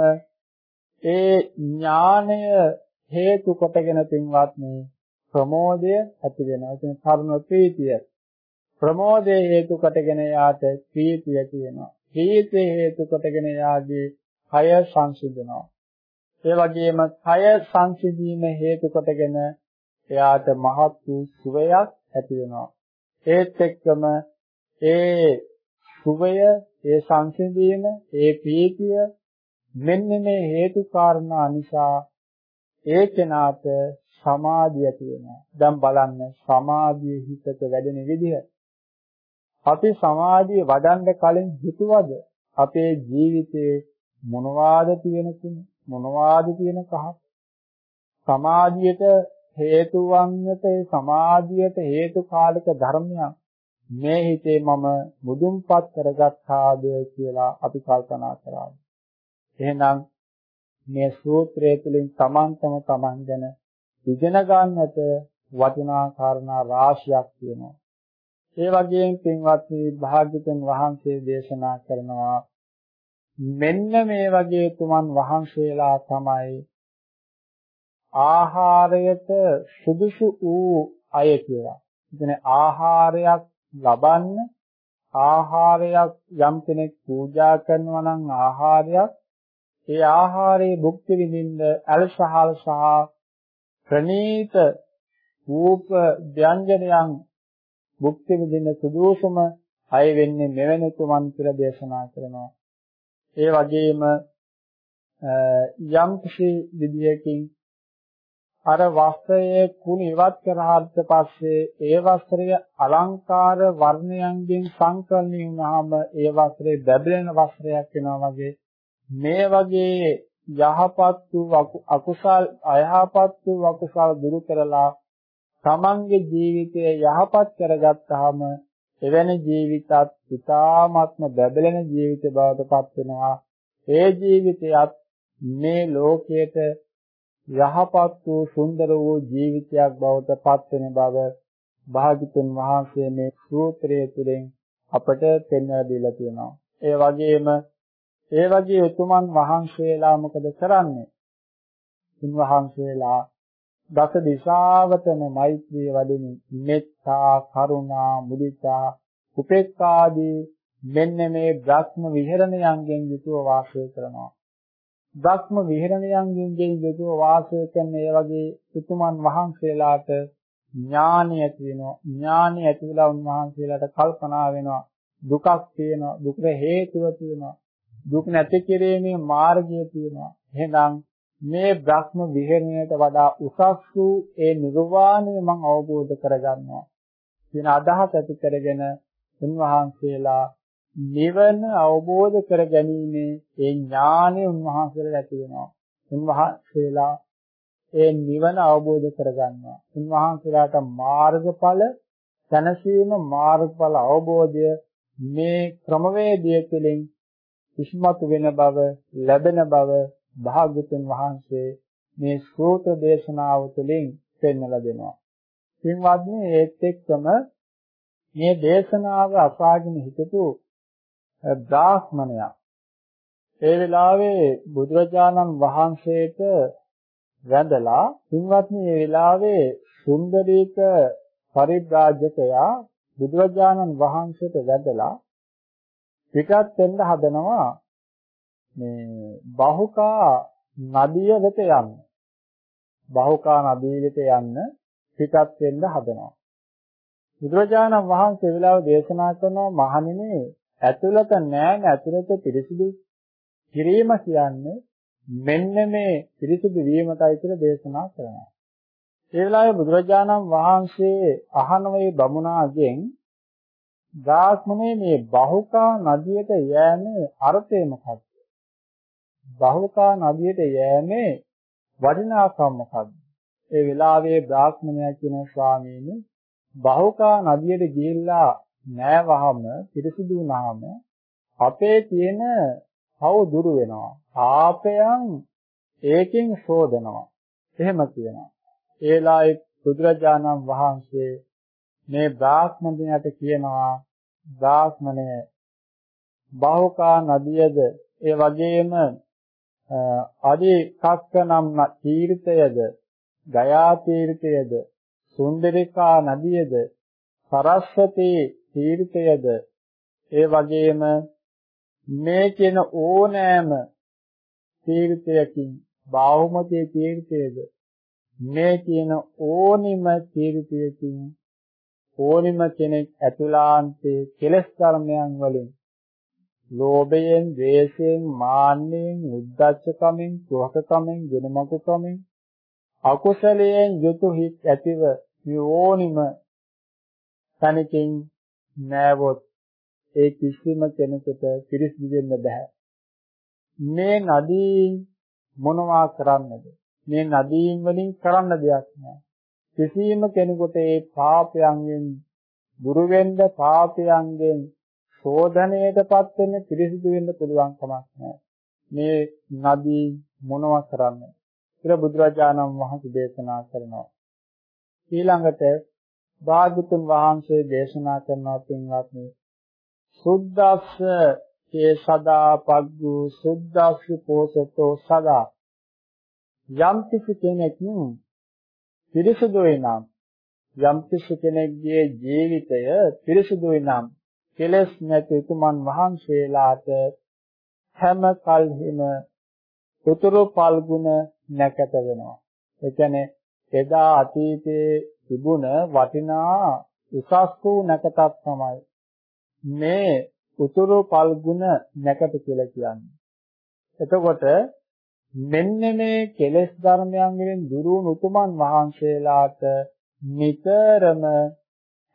ඒ ඥානය හේතු කොටගෙන පින්වත්නි ප්‍රමෝදය ඇති වෙනවා. ඒ කියන්නේ කර්ම ප්‍රීතිය. ප්‍රමෝදය හේතු කොටගෙන යාට ප්‍රීතිය ඇති වෙනවා. ප්‍රීතිය හේතු කොටගෙන යාගේ කය සංසිඳනවා. ඒ වගේම කය සංසිඳීම හේතු කොටගෙන එයාට මහත් වූ සුවයක් ඇති වෙනවා. ඒත් එක්කම ඒ සුවය, ඒ සංසිඳීම, ඒ ප්‍රීතිය මෙන්න මේ හේතු කාරණා නිසා ඒ කෙනාට සමාධිය ඇති වෙනවා. දැන් බලන්න සමාධිය හිතට වැඩෙන විදිහ. අපි සමාධිය වඩන්න කලින් හිතුවද අපේ ජීවිතේ මොනවාද තියෙන මොනවාද තියෙන කහ සමාධියට හේතු වන්නට ඒ සමාධියට හේතු කාලික ධර්මයක් මේ හිතේ මම මුදුන්පත් කරගත්තාද කියලා අපි කල්පනා කරා. එහෙනම් මේ සූත්‍රය තුළින් තමන්තම තමන් ගැන ඉගෙන ගන්නට වටිනා කාරණා රාශියක් තියෙනවා. ඒ වගේම පින්වත්නි භාග්‍යතුන් වහන්සේ දේශනා කරනවා මෙන්න මේ වගේ තුමන් වහන්සේලා තමයි ආහාරයට සුදුසු වූ අය කියලා. ඉතින් ආහාරයක් ලබන්න ආහාරයක් යම් කෙනෙක් පූජා කරනවා නම් ආහාරයක් ඒ ආහාරයේ භුක්ති විඳින්න අලසහල් සහ ප්‍රනීත රූප ව්‍යංජනයන් භුක්ති විඳින්න සුදුසුම අය වෙන්නේ මෙවැනි තුමන් කියලා දේශනා කරනවා. ඒ වගේම යම් කිසි විදියකින් අර වස්ත්‍රයේ කුණ ඉවත් කරාට පස්සේ ඒ වස්ත්‍රය අලංකාර වර්ණයන්ගෙන් සංකලනය වුණාම ඒ වස්ත්‍රය බැබලෙන වස්ත්‍රයක් වෙනවා වගේ මේ වගේ යහපත් වූ අකුසල් අයහපත් වූ අකුසල් දුරු කරලා තමන්ගේ ජීවිතය යහපත් කරගත්තාම එවැනි ජීවිතත් ඉතාමත්ම බැබලෙන ජීවිත බවට පත් වෙනවා. ඒ ජීවිතයත් මේ ලෝකයට යහපත් වූ සුන්දර වූ ජීවිතයක් බවට පත් වෙන බව භාග්‍යතුන් වහන්සේ මේ සූත්‍රයේ තුලින් අපට පෙන්වා දීලා තියෙනවා. ඒ වගේම ඒ වගේ උතුමන් වහන්සේලා මොකද කරන්නේ? උන්වහන්සේලා දස දිශාවතන මෛත්‍රිය වඩමින් මෙත්තා කරුණා මුදිතා උපේක්ඛාදී මෙන්න මේ බ්‍රහ්ම විහරණයන්ගෙන් යුතුව වාසය කරනවා. බ්‍රහ්ම විහරණයන්ගෙන් යුතුව වාසය කරන ඒ වගේ උතුමන් වහන්සේලාට ඥානය ඇති වෙනවා. ඥානය ඇති වෙලා උන්වහන්සේලාට කල්පනා වෙනවා. දුකක් තියෙනවා. දුකට හේතුව තියෙනවා. දුක් නැති කිරීමේ මාර්ගය තියෙනවා. එහෙනම් මේ බ්‍රහ්ම විහරණයට වඩා උසස් වූ ඒ නිර්වාණය මම අවබෝධ කරගන්නවා කියන අදහස ඇති කරගෙන උන්වහන්සේලා නිවන අවබෝධ කර ගැනීමේ ඒ ඥාණය උන්වහන්සේලා ඇති වෙනවා උන්වහන්සේලා ඒ නිවන අවබෝධ කරගන්නවා උන්වහන්සේලාට මාර්ගඵල දැනසීම මාර්ගඵල අවබෝධය මේ ක්‍රමවේදය තුළින් ඉස්මතු වෙන බව ලැබෙන බව භාග්‍යතුන් වහන්සේ මේ සූත්‍ර දේශනාව තුළින් පෙන්වලා දෙනවා. පින්වත්නි ඒත් එක්කම මේ දේශනාව අසාගෙන හිටපු බ්‍රාහ්මණයා ඒ වෙලාවේ බුදුරජාණන් වහන්සේට වැඳලා පින්වත්නි මේ වෙලාවේ සුන්දරීක පරිබ්‍රාජකයා බුදුරජාණන් වහන්සේට වැඳලා පිටත් වෙන්න හදනවා මේ බහුකා නදිය වෙත යන්න. බහුකා නදිය වෙත යන්න පිටත් වෙන්න හදනවා. බුදුරජාණන් වහන්සේ වෙලාව දේශනා කරනවා මහණෙනි ඇතුළත නෑන ඇතුළත පිරිසිදු කිරීම කියන්නේ මෙන්න මේ පිරිසිදු වීමටයි කියලා දේශනා කරනවා. ඒ වෙලාවේ බුදුරජාණන් වහන්සේ අහන මේ බමුණාගෙන් බ්‍රාහ්මණේ මේ බහුකා නදියට යෑමේ අර්ථය මොකක්ද? බහුකා නදියට යෑමේ වටිනාකම මොකක්ද? ඒ වෙලාවේ බ්‍රාහ්මණයා කියන ස්වාමීන් බහුකා නදියට ගිහිල්ලා නෑවහම පිරිසිදු වුණාම අපේ තියෙන පව දුරු වෙනවා. පාපයන් ඒකෙන් ශෝධනවා. එහෙම කියනවා. ඒලායි බුදුරජාණන් වහන්සේ මේ බ්‍රාහ්මණයට කියනවා බ්‍රාහ්මණය බහුකා නදියද? ඒ වගේම අදී කක්ක නම් තීර්ථයද? ගයා තීර්ථයද? සුන්දරිකා නදියද? සරස්වතී තීර්ථයද? ඒ වගේම මේ කියන ඕනෑම තීර්ථයකින් බාහුමතී තීර්ථයද? මේ කියන ඕනිම තීර්ථයකින් ඕනිම කෙනෙක් ඇතුළාන්තයේ කෙලස් ධර්මයන් වලින් ලෝභයෙන්, ද්වේෂයෙන්, මාන්නයෙන්, උද්ධච්චකමෙන්, කුහකකමෙන්, ජනමකුකමෙන් අකුසලයෙන් යුතු හිත් ඇතිව යෝනිම තනකින් නැවොත් ඒ කිසිම කෙනෙකුට පිරිසිදු වෙන්න බෑ. මේ නදී මොනවා කරන්නද? මේ නදීන් වලින් කරන්න දෙයක් නෑ. කිසිම කෙනෙකුට ඒ පාපයන්ගෙන් දුරු වෙන්න පාපයන්ගෙන් ශෝධනයටපත් වෙන්න පිරිසිදු වෙන්න පුළුවන් කමක් නැහැ. මේ නදී මොනවා කරන්නේ? කියලා බුදුරජාණන් වහන්සේ දේශනා කරනවා. ඊළඟට භාග්‍යතුන් වහන්සේ දේශනා කරනවා පින්වත්නි සුද්දස්ස ඒ සදා පග්ගු සුද්දස්ස පෝසතෝ සදා යම් කිසි කෙනෙක් පිරිසුදුයි නම් යම් කිසි කෙනෙක්ගේ ජීවිතය පිරිසුදුයි නම් කෙලස් නැති උතුමන් වහන්සේලාට හැම කල්හිම උතුරු පල්ගුණ නැකත වෙනවා. ඒ කියන්නේ එදා අතීතයේ තිබුණ වටිනා උසස් වූ නැකතක් තමයි මේ උතුරු පල්ගුණ නැකත කියලා කියන්නේ. එතකොට මෙන්න මේ කෙලෙස් ධර්මයන්ගෙන් දුරු උතුමන් වහන්සේලාට නිතරම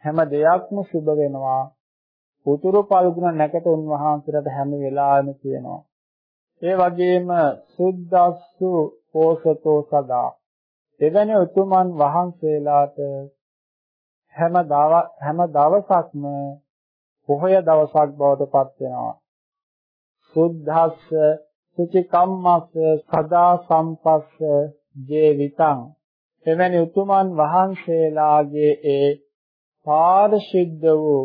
හැම දෙයක්ම සුබ වෙනවා. උතුරු පල්ගුණ නැකත උන්වහන්සේලාට හැම වෙලාවෙම කියනවා. ඒ වගේම සුද්දස්සු පෝසතෝ සදා එවැනි උතුමන් වහන්සේලාට හැම හැම දවසක්ම පොහොය දවසක් බවට පත් වෙනවා. සුද්ධස්ස සුචි කම්මස්ස සදා සම්පස්ස ජීවිතං. එවැනි උතුමන් වහන්සේලාගේ ඒ පාරිශුද්ධ වූ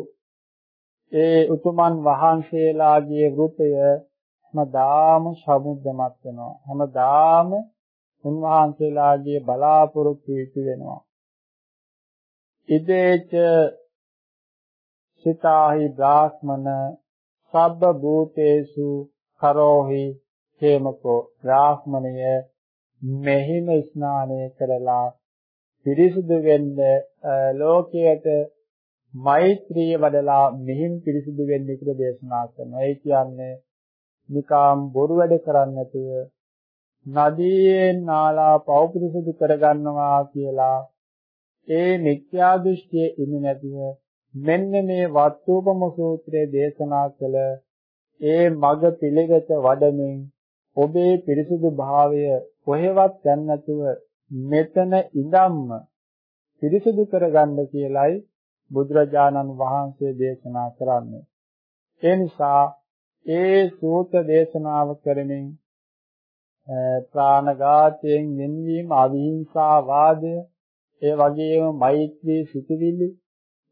ඒ උතුමන් වහන්සේලාගේ වෘතය හැමදාම සමුද්දමත් වෙනවා. හැමදාම උන්වහන්සේලාගේ බලාපොරොත්තු ඉටු වෙනවා. ඉදේච සිතාහි බ්‍රාහ්මන සබ්බ භූතේසු කරෝහි හේමකෝ බ්‍රාහ්මණය මෙහිම ස්නානය කරලා පිරිසුදු වෙන්න ලෝකයට මෛත්‍රිය වඩලා මෙහිම පිරිසුදු වෙන්න කියලා දේශනා කරනවා. ඒ කියන්නේ නිකාම් බොරු වැඩ කරන්නේ නැතුව නදියේ නාලා පව පිරිසුදු කරගන්නවා කියලා ඒ මිත්‍යා දෘෂ්ටියේ ඉන්නේ නැතිව මෙන්න මේ වත්තුපම සූත්‍රයේ දේශනා කළ ඒ මග පිළිවෙත වඩමින් ඔබේ පිරිසුදු භාවය කොහෙවත් දැන් නැතුව මෙතන ඉඳන්ම පිරිසුදු කරගන්න කියලයි බුදුරජාණන් වහන්සේ දේශනා කරන්නේ. ඒ නිසා ඒ සූත්‍ර දේශනාව කරමින් ප්‍රාණඝාතයෙන් වෙන්වීම අවිහිංසා වාදය ඒ වගේම මෛත්‍රී සිතුවිලි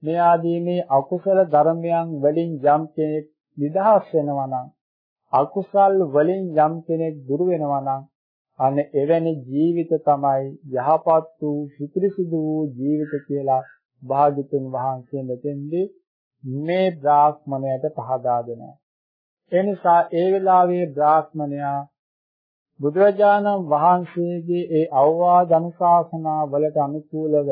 මේ ආදී මේ අකුසල ධර්මයන් වලින් යම් කෙනෙක් නිදහස් වෙනවා නම් අකුසල් වලින් යම් කෙනෙක් දුරු වෙනවා නම් අන්න එවැනි ජීවිත තමයි යහපත් වූ සුපිරිසුදු වූ ජීවිත කියලා භාග්‍යතුන් වහන්සේ මෙතෙන්දී මේ බ්‍රාහ්මණයට පහදා දෙනවා. ඒ නිසා ඒ වෙලාවේ බ්‍රාහ්මණයා බුදුරජාණන් වහන්සේගේ ඒ අවවාද අනුශාසනා වලට අනුකූලව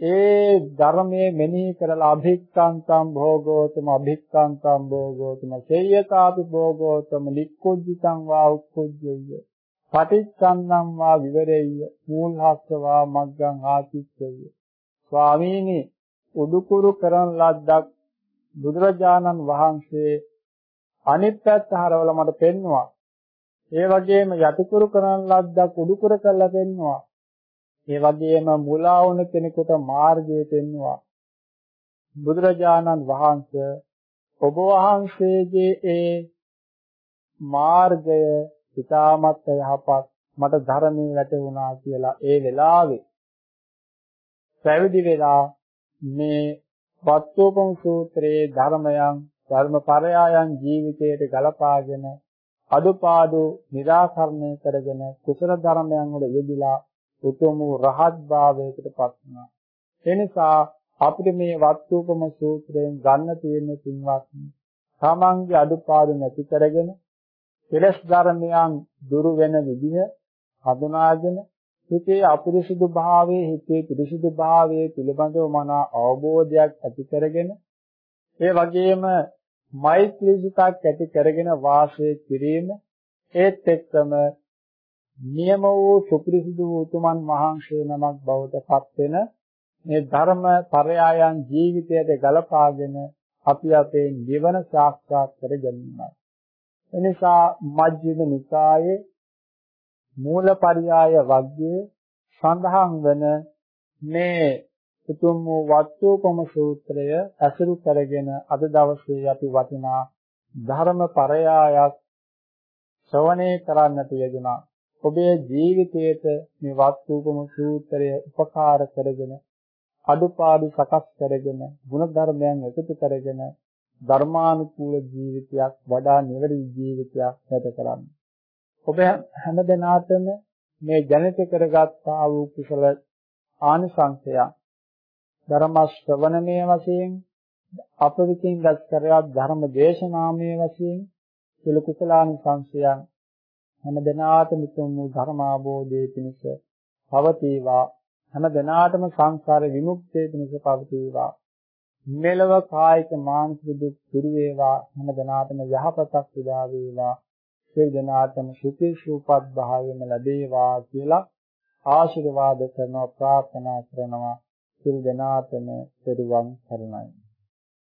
ඒ ධර්මයේ මෙනෙහි කරලා අභික්ඛන්තම් භෝගෝතම අභික්ඛන්තම් භෝගෝතම සේයකාපි භෝගෝතම නික්කුජ්ජිතං වා උක්කුජ්ජය පටිච්චන්නම් වා විවරෙය්‍ය මූල්හස්සවා මග්ගං ආචිත්තය. ස්වාමීනි උදුකුරු කරන ලද්දක් බුදුරජාණන් වහන්සේ අනිත් පැත්ත හරවල මට පෙන්නවා ඒ වගේම යටිකුරු කරන ලද්දක් උදුකුර කරලා පෙන්නවා ඒ වගේම මුලා වුණ කෙනෙකුට මාර්ගය පෙන්වුවා. බුදුරජාණන් වහන්සේ ඔබ වහන්සේගේ ඒ මාර්ගය ඉතාමත් යහපත් මට ධර්මයේ වැටුණා කියලා ඒ වෙලාවේ පැවිදි වෙලා මේ වත්තුපං සූත්‍රයේ ධර්මයන් ධර්මපරයායන් ජීවිතයට ගලපාගෙන අදුපාඩු निराකරණය කරගෙන කුසල ධර්මයන් වල යෙදিলা උතුම් වූ රහත් භාවයකට පත් වුණා. ඒ නිසා අපිට මේ වත්තුපම සූත්‍රයෙන් ගන්න තියෙන පින්වත්නි තමන්ගේ අඩුපාඩු නැති කරගෙන කෙලස් ධර්මයන් දුරු වෙන විදිහ හඳුනාගෙන හිතේ අපිරිසුදු භාවයේ හිතේ පිරිසුදු භාවයේ පිළිබඳව මන අවබෝධයක් ඇති කරගෙන ඒ වගේම මෛත්‍රී සිතක් ඇති කරගෙන වාසය කිරීම ඒත් එක්කම නියම වූ සුපිරිසිදු වූ උතුමන් වහන්සේ නමක් බවට පත් වෙන මේ ධර්ම පරයායන් ජීවිතයට ගලපාගෙන අපි අපේ නිවන සාක්ෂාත් කර ගැනීමයි. එනිසා මජ්ක්‍ධිම නිකායේ මූලපරියාය වග්ගයේ සඳහන් වන මේ උතුම් වූ වත්තුපම සූත්‍රය ඇසුරු කරගෙන අද දවසේ අපි වටිනා ධර්ම පරයායක් ශ්‍රවණය කරන්නට යෙදුනා. ඔබේ ජීවිතයට මේ වස්තුකම සූත්‍රය උපකාර කරගෙන අඩුපාඩු සකස් කරගෙන ಗುಣධර්මයන් එකතු කරගෙන ධර්මානුකූල ජීවිතයක් වඩා නිවැරදි ජීවිතයක් ගත කරන්න. ඔබ හැම දිනාටම මේ ජනිත කරගත්තා වූ කුසල ආනිසංසය ධර්ම ශ්‍රවණමය වශයෙන් අප විසින් ගත් කරවත් ධර්ම දේශනාමය වශයෙන් සියලු කුසලානි සංසයන් හැම දිනාටම උතුම් වූ ධර්ම අවබෝධයේ පිණිස පවතිවා. හැම දිනාටම සංසාර විමුක්තිය පිණිස පවතිවා. මෙලව කායික මානසික දුක් දුරු වේවා. හැම දිනාටම යහපතක් උදා වේවා. සියලු දිනාටම සුඛී සූපත් භාවයෙන් ලැබේවා කියලා ආශිර්වාද කරනවා ප්‍රාර්ථනා කරනවා. සියලු දිනාටම පෙරවන් සරණයි.